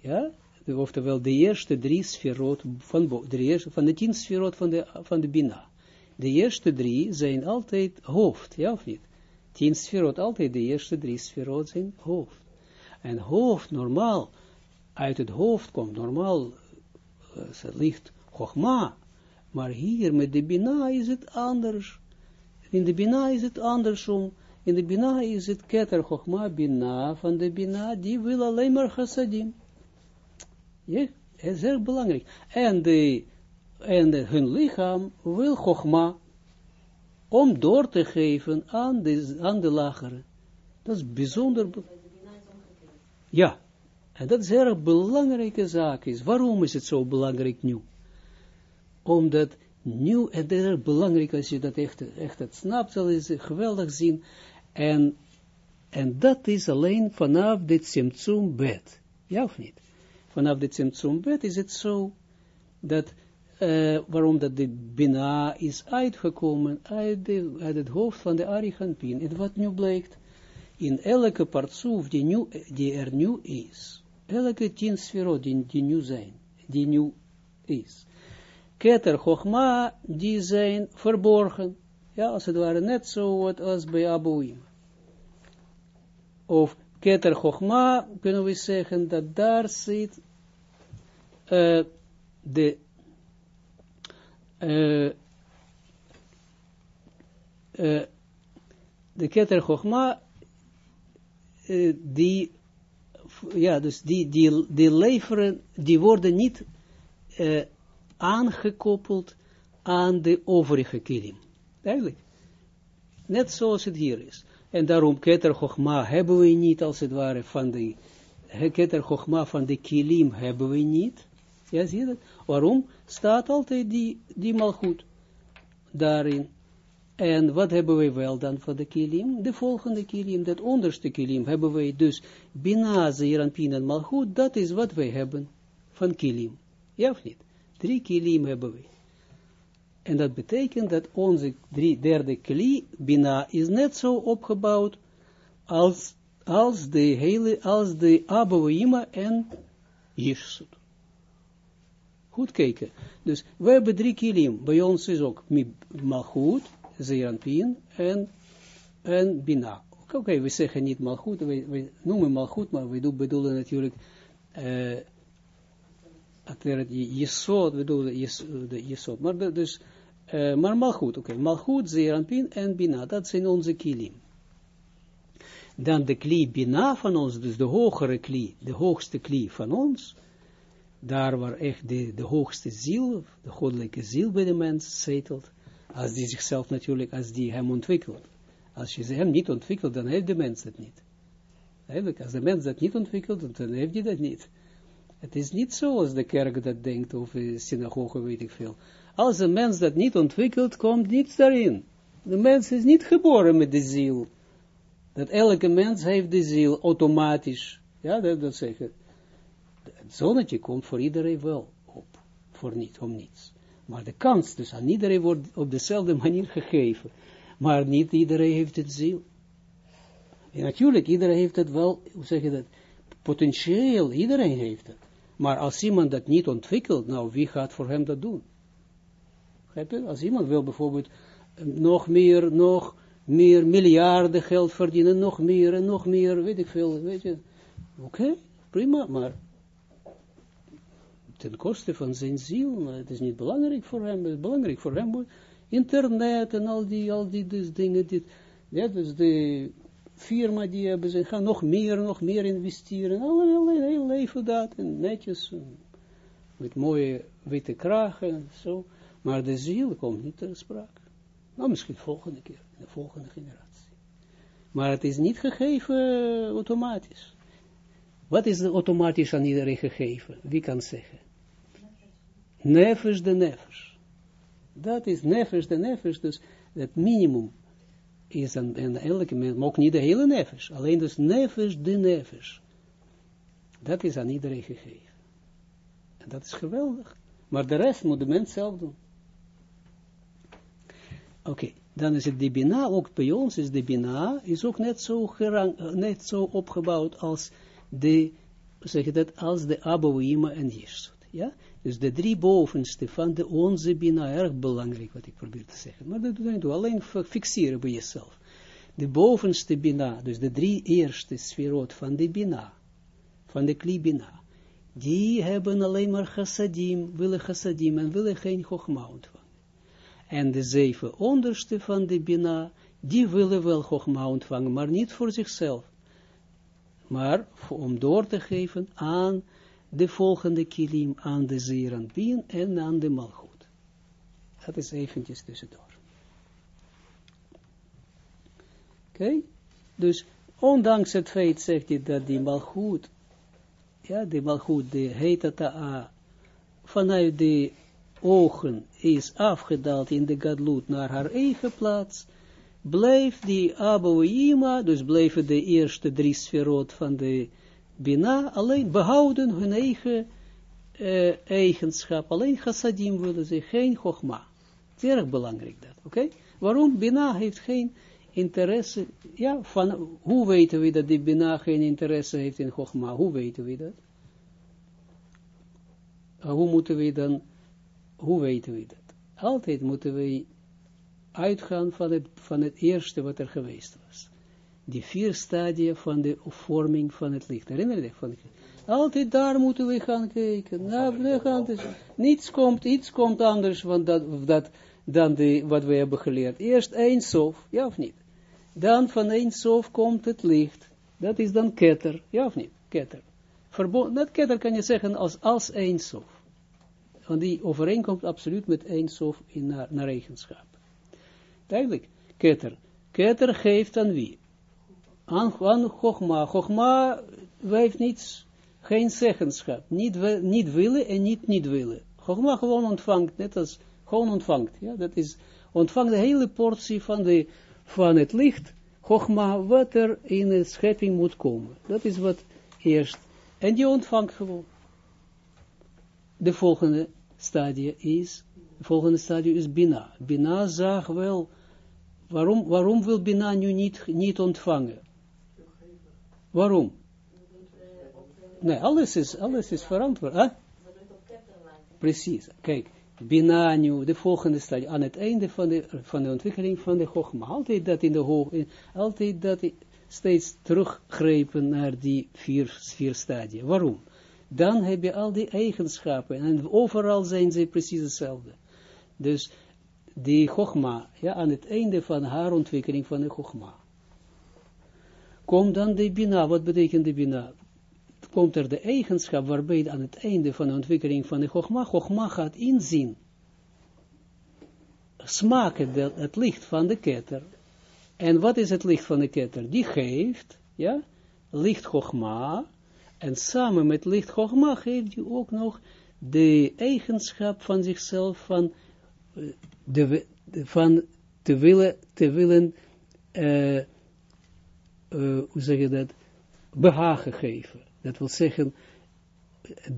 ja, oftewel de eerste drie sferot van, de eerste, van de tien sferot van de, van de Bina. De eerste drie zijn altijd hoofd, ja of niet? Tien sferot, altijd de eerste drie sferot zijn hoofd. En hoofd, normaal, uit het hoofd komt normaal, uh, ligt Chogma, maar hier met de Bina is het anders. In de Bina is het andersom. In de Bina is het Keter Chogma Bina van de Bina, die wil alleen maar chassadim. Ja, het is erg belangrijk. En, de, en de, hun lichaam wil Chogma om door te geven aan de, aan lagere. Dat is bijzonder. Ja, en dat is een erg belangrijke zaak. Is. Waarom is het zo belangrijk nu? Omdat nu, het is erg belangrijk als je dat echt, het snapt, zal je geweldig zien. En, en dat is alleen vanaf dit Simtsum bed. Ja of niet? vanaf de Tzimtzumbet is het zo, dat, uh, waarom dat de Bina is uitgekomen uit, het hoofd van de Ariganpin. En wat nu blijkt, in elke partsoef die, nu, die er nu is, elke tien sferot die, die nu zijn, die nu is, Keter Chochma, die zijn verborgen, ja, als het ware net zo wat als bij Abuim. Of Keter Chochma, kunnen we zeggen dat daar zit uh, de uh, de Keter Chochma die ja, dus die, die, die leveren, die worden niet aangekoppeld aan de overige kilim. Eigenlijk. Net zoals het hier is. En daarom Keter Chochma hebben we niet, als het ware, van de Keter Chochma van de kilim hebben we niet. Ja, zie je dat? Waarom? Staat altijd die, die malgoed daarin. En wat hebben wij wel dan van de kilim? De volgende kilim, dat onderste kilim, hebben wij dus Bina, Zeeranpin en malgoed, dat is wat wij hebben van kilim. Ja of niet? Drie kilim hebben wij. En dat betekent dat onze drie, derde kli, Bina, is net zo opgebouwd als, als de hele, als de Abouima en Yishsut. Goed kijken. Dus we hebben drie kilim. Bij ons is ook malchut, Zeranpien en, en Bina. Oké, we zeggen niet malgoed, we, we noemen malgoed, maar we doen, bedoelen natuurlijk het jesod, we bedoelen de jesod, maar dus, uh, maar malgoed, oké, okay. malgoed, Zeranpien en Bina, dat zijn onze kilim. Dan de kli Bina van ons, dus de hogere kli, de hoogste kli van ons, daar waar echt de, de hoogste ziel, de goddelijke ziel bij de mens zetelt, als die zichzelf natuurlijk, als die hem ontwikkelt. Als je hem niet ontwikkelt, dan heeft de mens het niet. Eigenlijk, als de mens dat niet ontwikkelt, dan heeft hij dat niet. Het is niet zoals de kerk dat denkt, of de synagoge, weet ik veel. Als een mens dat niet ontwikkelt, komt niets daarin. De mens is niet geboren met de ziel. Dat elke mens heeft de ziel automatisch. Ja, dat, dat zeggen. Het zonnetje komt voor iedereen wel op. Voor niet, om niets. Maar de kans dus aan iedereen wordt op dezelfde manier gegeven. Maar niet iedereen heeft het ziel. En natuurlijk, iedereen heeft het wel, hoe zeg je dat, potentieel, iedereen heeft het. Maar als iemand dat niet ontwikkelt, nou, wie gaat voor hem dat doen? Als iemand wil bijvoorbeeld nog meer, nog meer miljarden geld verdienen, nog meer en nog meer, weet ik veel, weet je. Oké, prima, maar ten koste van zijn ziel, het is niet belangrijk voor hem, het is belangrijk voor hem, internet en al die, al die dus dingen, dit, ja, dus de firma die hebben, ze gaan nog meer, nog meer investeren, allerlei, leven dat, en netjes, met mooie witte kragen, zo, maar de ziel komt niet ter sprake. Nou, misschien volgende keer, in de volgende generatie. Maar het is niet gegeven automatisch. Wat is automatisch aan iedereen gegeven? Wie kan zeggen? Nefesh de nefesh. Dat is nefesh de nefesh, dus het minimum is een, een elke mens, maar ook niet de hele nefesh, alleen dus nefesh de nefesh. Dat is aan iedereen gegeven. En dat is geweldig. Maar de rest moet de mens zelf doen. Oké, dan is het de Bina, ook bij ons is de Bina, is ook net zo, gerang, net zo opgebouwd als de, zeg je dat, als de Abouima en Yeshut. Ja? Dus de drie bovenste van de onze Bina, erg belangrijk wat ik probeer te zeggen. Maar dat doe alleen fixeren bij jezelf. De bovenste Bina, dus de drie eerste sferot van de Bina, van de Kli Bina, die hebben alleen maar chassadim, willen chassadim en willen geen Chogma ontvangen. En de zeven onderste van de Bina, die willen wel Chogma ontvangen, maar niet voor zichzelf. Maar om door te geven aan de volgende kilim aan de Zeranpien en aan de Malchut. Dat is eventjes tussendoor. Oké, dus ondanks het feit zegt hij dat die Malchut, ja, die Malchut, de Heitata, vanuit de ogen is afgedaald in de Gadlut naar haar eigen plaats, blijft die Abouima, dus blijven de eerste drie sferot van de Bina alleen behouden hun eigen uh, eigenschap, alleen chassadim willen ze, geen chogma. Zeer erg belangrijk dat, oké? Waarom? Bina heeft geen interesse, ja, van, hoe weten we dat die Bina geen interesse heeft in chogma? Hoe weten we dat? Hoe moeten we dan, hoe weten we dat? Altijd moeten we uitgaan van het, van het eerste wat er geweest was die vier stadia van de vorming van het licht. Herinner je van Altijd daar moeten we gaan kijken. Nou, we gaan dus, niets komt, iets komt anders van dat, dat, dan de, wat we hebben geleerd. Eerst één sof, ja of niet? Dan van één sof komt het licht. Dat is dan ketter, ja of niet? Ketter. Verbond, dat ketter kan je zeggen als, als één sof. Want die overeenkomt absoluut met één sof in naar, naar eigenschap. Duidelijk, ketter. Ketter geeft aan wie? Aan, aan Chogma. Chogma heeft niets, geen zeggenschap. Niet, niet willen en niet niet willen. Chogma gewoon ontvangt, net als, gewoon ontvangt. Ja, dat is, ontvangt de hele portie van, de, van het licht. Chogma, wat er in de schepping moet komen. Dat is wat eerst. En die ontvangt gewoon. De volgende stadie is, de volgende stadie is Bina. Bina zag wel, waarom, waarom wil Bina nu niet, niet ontvangen? Waarom? Nee, alles is, alles is verantwoord. Huh? Precies. Kijk, Bina nu, de volgende stadie, aan het einde van de, van de ontwikkeling van de Chogma. Altijd dat in de hoog, altijd dat steeds teruggrepen naar die vier, vier stadia. Waarom? Dan heb je al die eigenschappen en overal zijn ze precies hetzelfde. Dus die Chogma, ja, aan het einde van haar ontwikkeling van de Chogma. Komt dan de Bina, wat betekent de Bina? Komt er de eigenschap waarbij aan het einde van de ontwikkeling van de Chogma, Chogma gaat inzien, smaken de, het licht van de ketter. En wat is het licht van de ketter? Die geeft, ja, licht Chogma, en samen met licht Chogma geeft hij ook nog de eigenschap van zichzelf, van de, van te willen, te uh, uh, hoe zeg je dat, behagen geven. Dat wil zeggen,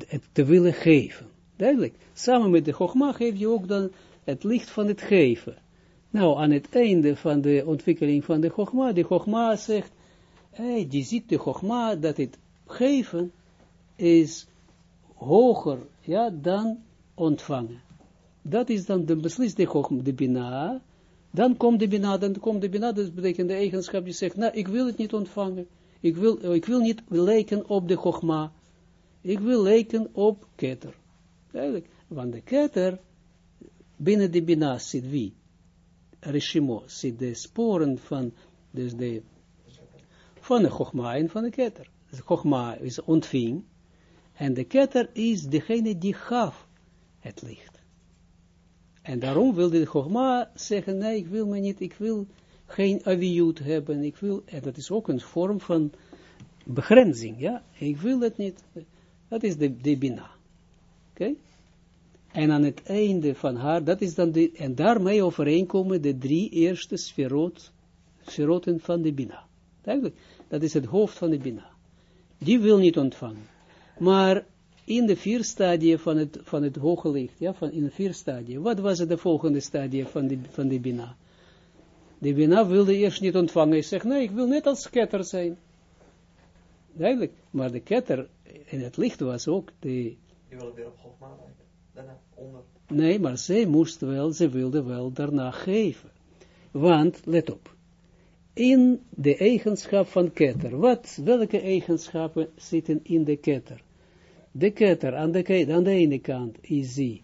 het te willen geven. Duidelijk. Samen met de Chogma geef je ook dan het licht van het geven. Nou, aan het einde van de ontwikkeling van de Chogma, de Chogma zegt, hey, je ziet de Chogma dat het geven is hoger ja, dan ontvangen. Dat is dan de besliste Chogma, de Bina. Dan komt de Bina, dan komt de Bina, dat betekent de eigenschap die zegt, nou, ik wil het niet ontvangen. Ik wil, ik wil niet lijken op de Chogma. Ik wil lijken op Keter. Want de Keter, binnen de Bina zit wie? Rishimo, zit de sporen van, dus de, van de Chogma en van de Keter. De Chogma is ontving, en de Keter is degene die gaf het licht. En daarom wilde de Chogma zeggen, nee, ik wil me niet, ik wil geen aviut hebben, ik wil, en dat is ook een vorm van begrenzing, ja, ik wil het niet, dat is de, de Bina, oké, en aan het einde van haar, dat is dan de, en daarmee overeenkomen de drie eerste sferot, sferoten van de Bina, eigenlijk, dat is het hoofd van de Bina, die wil niet ontvangen, maar in de vier stadia van het, van het hoge licht, ja, van in de vier stadia. Wat was het de volgende stadia van de, van de Bina? De Bina wilde eerst niet ontvangen. Hij zegt, nee, ik wil net als ketter zijn. Duidelijk. Maar de ketter in het licht was ook de... Die wilde weer op God. Daarna, onder. Nee, maar zij moest wel, ze wilde wel daarna geven. Want, let op. In de eigenschap van ketter. Wat, welke eigenschappen zitten in de ketter? De ketter aan de, aan de ene kant is die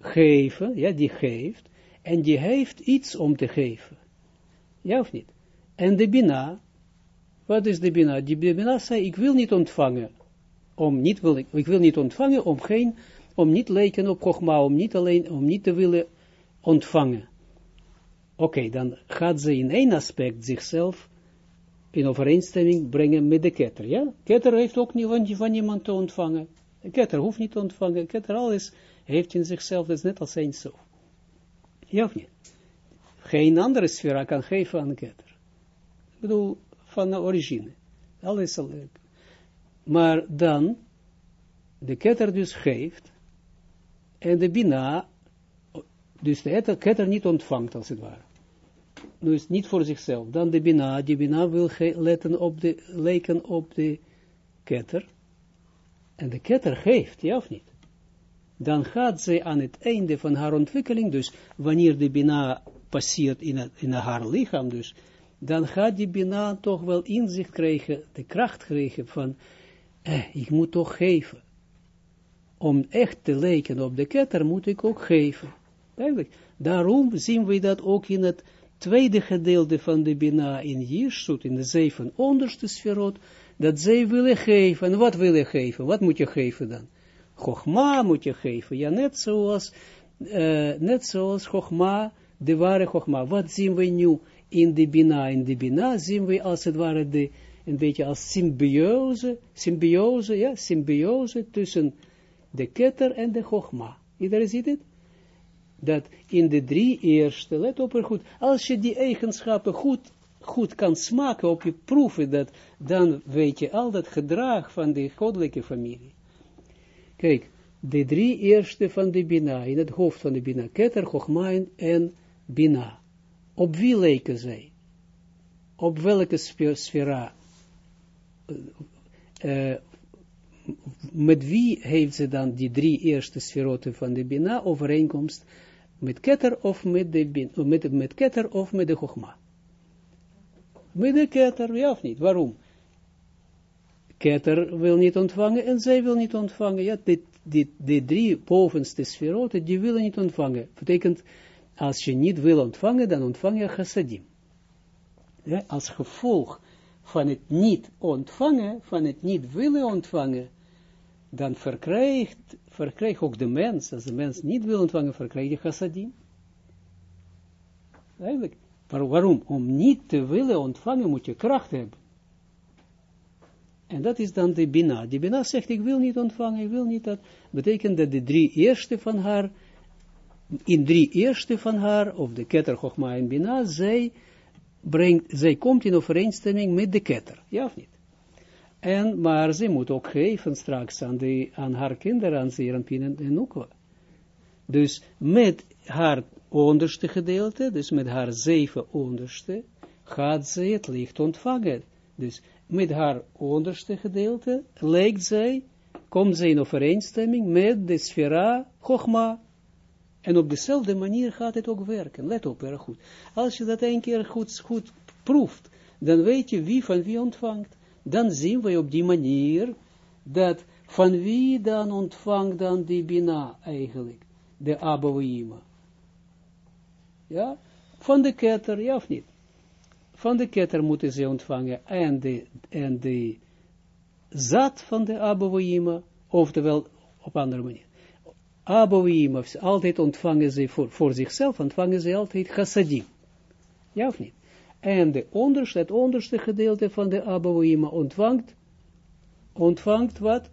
geven, ja, die geeft, en die heeft iets om te geven. Ja of niet? En de bina, wat is de bina? Die bina zei, ik wil niet ontvangen, om niet wil ik, ik wil niet ontvangen, om geen, om niet lijken op Chogma, om niet alleen, om niet te willen ontvangen. Oké, dan gaat ze in één aspect zichzelf in overeenstemming brengen met de ketter, ja? Ketter heeft ook niet van, van te ontvangen. De ketter hoeft niet te ontvangen. Ketter alles heeft in zichzelf, dat is net als een zo. Ja of niet? Geen andere sfera kan geven aan ketter. Ik bedoel, van de origine. Alles al. Maar dan, de ketter dus geeft, en de bina, dus de ketter niet ontvangt als het ware dus niet voor zichzelf. Dan de Bina, die Bina wil letten op de, lijken op de ketter. En de ketter geeft, ja of niet? Dan gaat zij aan het einde van haar ontwikkeling, dus wanneer de Bina passeert in, in haar lichaam, dus, dan gaat die Bina toch wel inzicht krijgen, de kracht krijgen van, eh, ik moet toch geven. Om echt te lijken op de ketter moet ik ook geven. Eigenlijk. Daarom zien we dat ook in het tweede gedeelte van de Bina in Jirsut, in de zeven onderste sferot, dat zij willen geven. En wat willen geven? Wat moet je geven dan? Chogma moet je geven. Ja, net zoals, uh, net zoals Chogma, de ware Chogma. Wat zien we nu in de Bina? In de Bina zien we als het ware de, een beetje als symbiose, symbiose, ja, symbiose tussen de ketter en de Chogma. Iedereen ziet het? Dat in de drie eerste, let op er goed, als je die eigenschappen goed, goed kan smaken op je proeven, dat, dan weet je al dat gedrag van de goddelijke familie. Kijk, de drie eerste van de Bina, in het hoofd van de Bina, Keter, Chochma en Bina. Op wie lijken zij? Op welke sfera uh, met wie heeft ze dan die drie eerste sferoten van de Bina overeenkomst? Met Keter of met de, bin, met, met Keter of met de Chogma? Met de Keter, ja of niet? Waarom? Keter wil niet ontvangen en zij wil niet ontvangen. Ja, die drie bovenste sferoten, die willen niet ontvangen. Betekent, als je niet wil ontvangen, dan ontvang je chassadim. Ja, als gevolg van het niet ontvangen, van het niet willen ontvangen, dan verkrijgt, verkrijgt ook de mens, als de mens niet wil ontvangen, verkrijgt je chassadim. Eigenlijk, waarom? Om niet te willen ontvangen moet je kracht hebben. En dat is dan de Bina. Die Bina zegt, ik wil niet ontvangen, ik wil niet dat. Betekent dat de drie eerste van haar, in drie eerste van haar, of de Keter, Chochma en Bina, zij, brengt, zij komt in overeenstemming met de Keter. Ja of niet? En, maar ze moet ook geven straks aan, de, aan haar kinderen, aan Zeranpien en, en. Dus met haar onderste gedeelte, dus met haar zeven onderste, gaat ze het licht ontvangen. Dus met haar onderste gedeelte lijkt zij, komt zij in overeenstemming met de sfera Chogma. En op dezelfde manier gaat het ook werken. Let op, erg goed. Als je dat een keer goed, goed proeft, dan weet je wie van wie ontvangt. Dan zien we op die manier dat van wie dan ontvangt dan die Bina eigenlijk, de Abouima. Ja, van de ketter, ja of niet? van de ketter moeten ze ontvangen en de, en de zat van de Abouima, oftewel op andere manier. Abouima, altijd ontvangen ze voor, voor zichzelf, ontvangen ze altijd chassadim. Ja of niet? En de onderste, het onderste gedeelte van de Abouima ontvangt, ontvangt wat?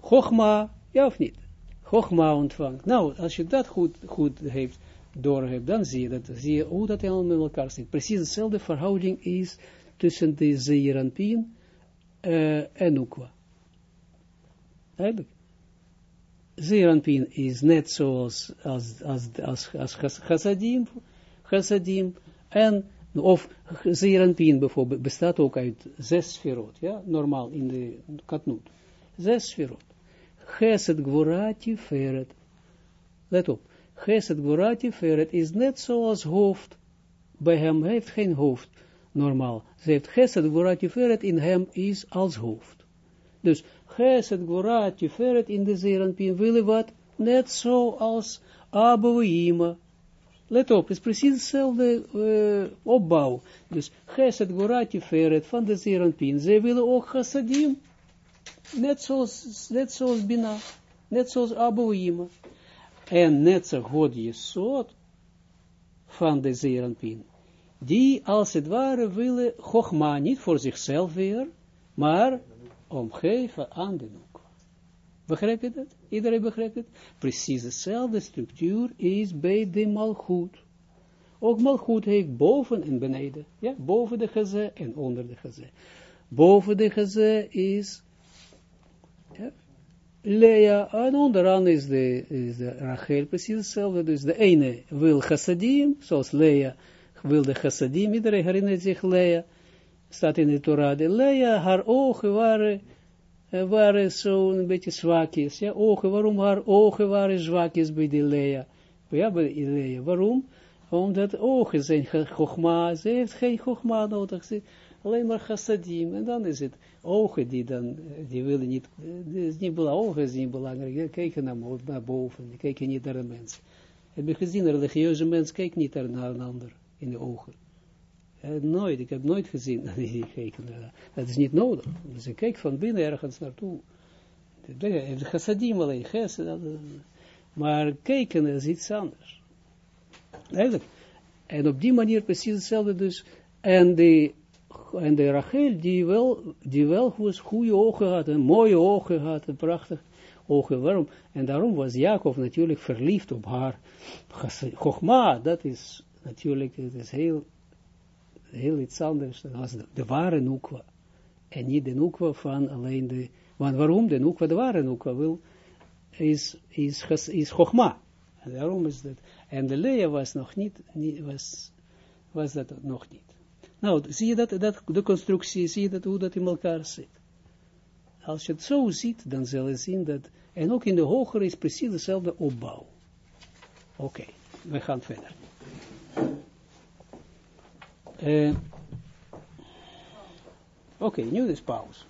Chogma, ja of niet? Chogma ontvangt. Nou, als je dat goed, goed heeft, doorhebt, dan zie je, dat, zie je hoe dat allemaal met elkaar zit. Precies dezelfde verhouding is tussen de Zeeranpien uh, en Ukwa. Eigenlijk. Zeeranpien is net zoals als, als, als, als chassadim, chassadim, en of Zeeranpien bijvoorbeeld bestaat ook uit zes sferot, ja, normaal in de katnoot. Zes sferot. Geset, Gvorati, Feret. Let op. Geset Gvorati Feret is net zoals hoofd. Bij hem heeft geen hoofd, normaal. Ze heeft Geset Gvorati Feret in hem is als hoofd. Dus Geset Gvorati Feret in de Zeranpien willen wat? Net zoals Abouima. Let op, het is precies dezelfde uh, opbouw. Dus Geset Gvorati Feret van de Zeranpien. Ze willen ook Chassadim. Net zoals, net zoals Bina. Net zoals Abouima en net zo God soort van de Zeranpin, die als het ware willen Chogma niet voor zichzelf weer, maar omgeven aan de Nukwa. Begrijp je dat? Iedereen begrijpt het? Precies dezelfde structuur is bij de Malchut. Ook Malchut heeft boven en beneden. Ja, boven de geze en onder de geze. Boven de geze is ja, Lea, en onderaan is de, is de Rachel precies hetzelfde. Dus de ene wil chassadim, zoals Lea wilde chassadim. Iedereen herinnert zich Lea. Staat in de Torah. De Lea, haar ogen waren, waren zo een beetje zwakjes. Ja, ogen, waarom haar ogen waren zwakjes bij de Lea? Ja, bij de Lea. Waarom? Omdat ogen zijn chogma. Ze heeft geen chogma nodig. Ze, alleen maar chassadim. En dan is het ogen die dan, die willen niet, die is niet ogen is niet belangrijk, kijken naar, naar boven, kijken niet naar de mens. Heb je gezien, een religieuze mens kijkt niet naar een ander in de ogen. Nooit, ik heb nooit gezien dat kijken naar dat. is niet nodig. Dus je kijkt van binnen ergens naartoe. Heeft chassadim alleen, maar kijken is iets anders. Eigenlijk. En op die manier precies hetzelfde dus. En de en de Rachel, die wel, die wel goede ogen had, en mooie ogen had, en prachtig ogen. Waarom? En daarom was Jacob natuurlijk verliefd op haar. Chogma, dat is natuurlijk, dat is heel, heel iets anders dan de, de ware Nukwa. En niet de Nukwa van alleen de, want waarom? De Nukwa, de ware Nukwa wil, is, is, is, is Chogma. En daarom is dat, en de Lea was nog niet, niet was, was dat nog niet. Nou, zie je dat, dat, de constructie, zie je dat, hoe dat in elkaar zit. Als je het zo ziet, dan zal je zien dat, en ook in de hogere is precies dezelfde opbouw. Oké, we gaan verder. Eh, Oké, nu is pauze.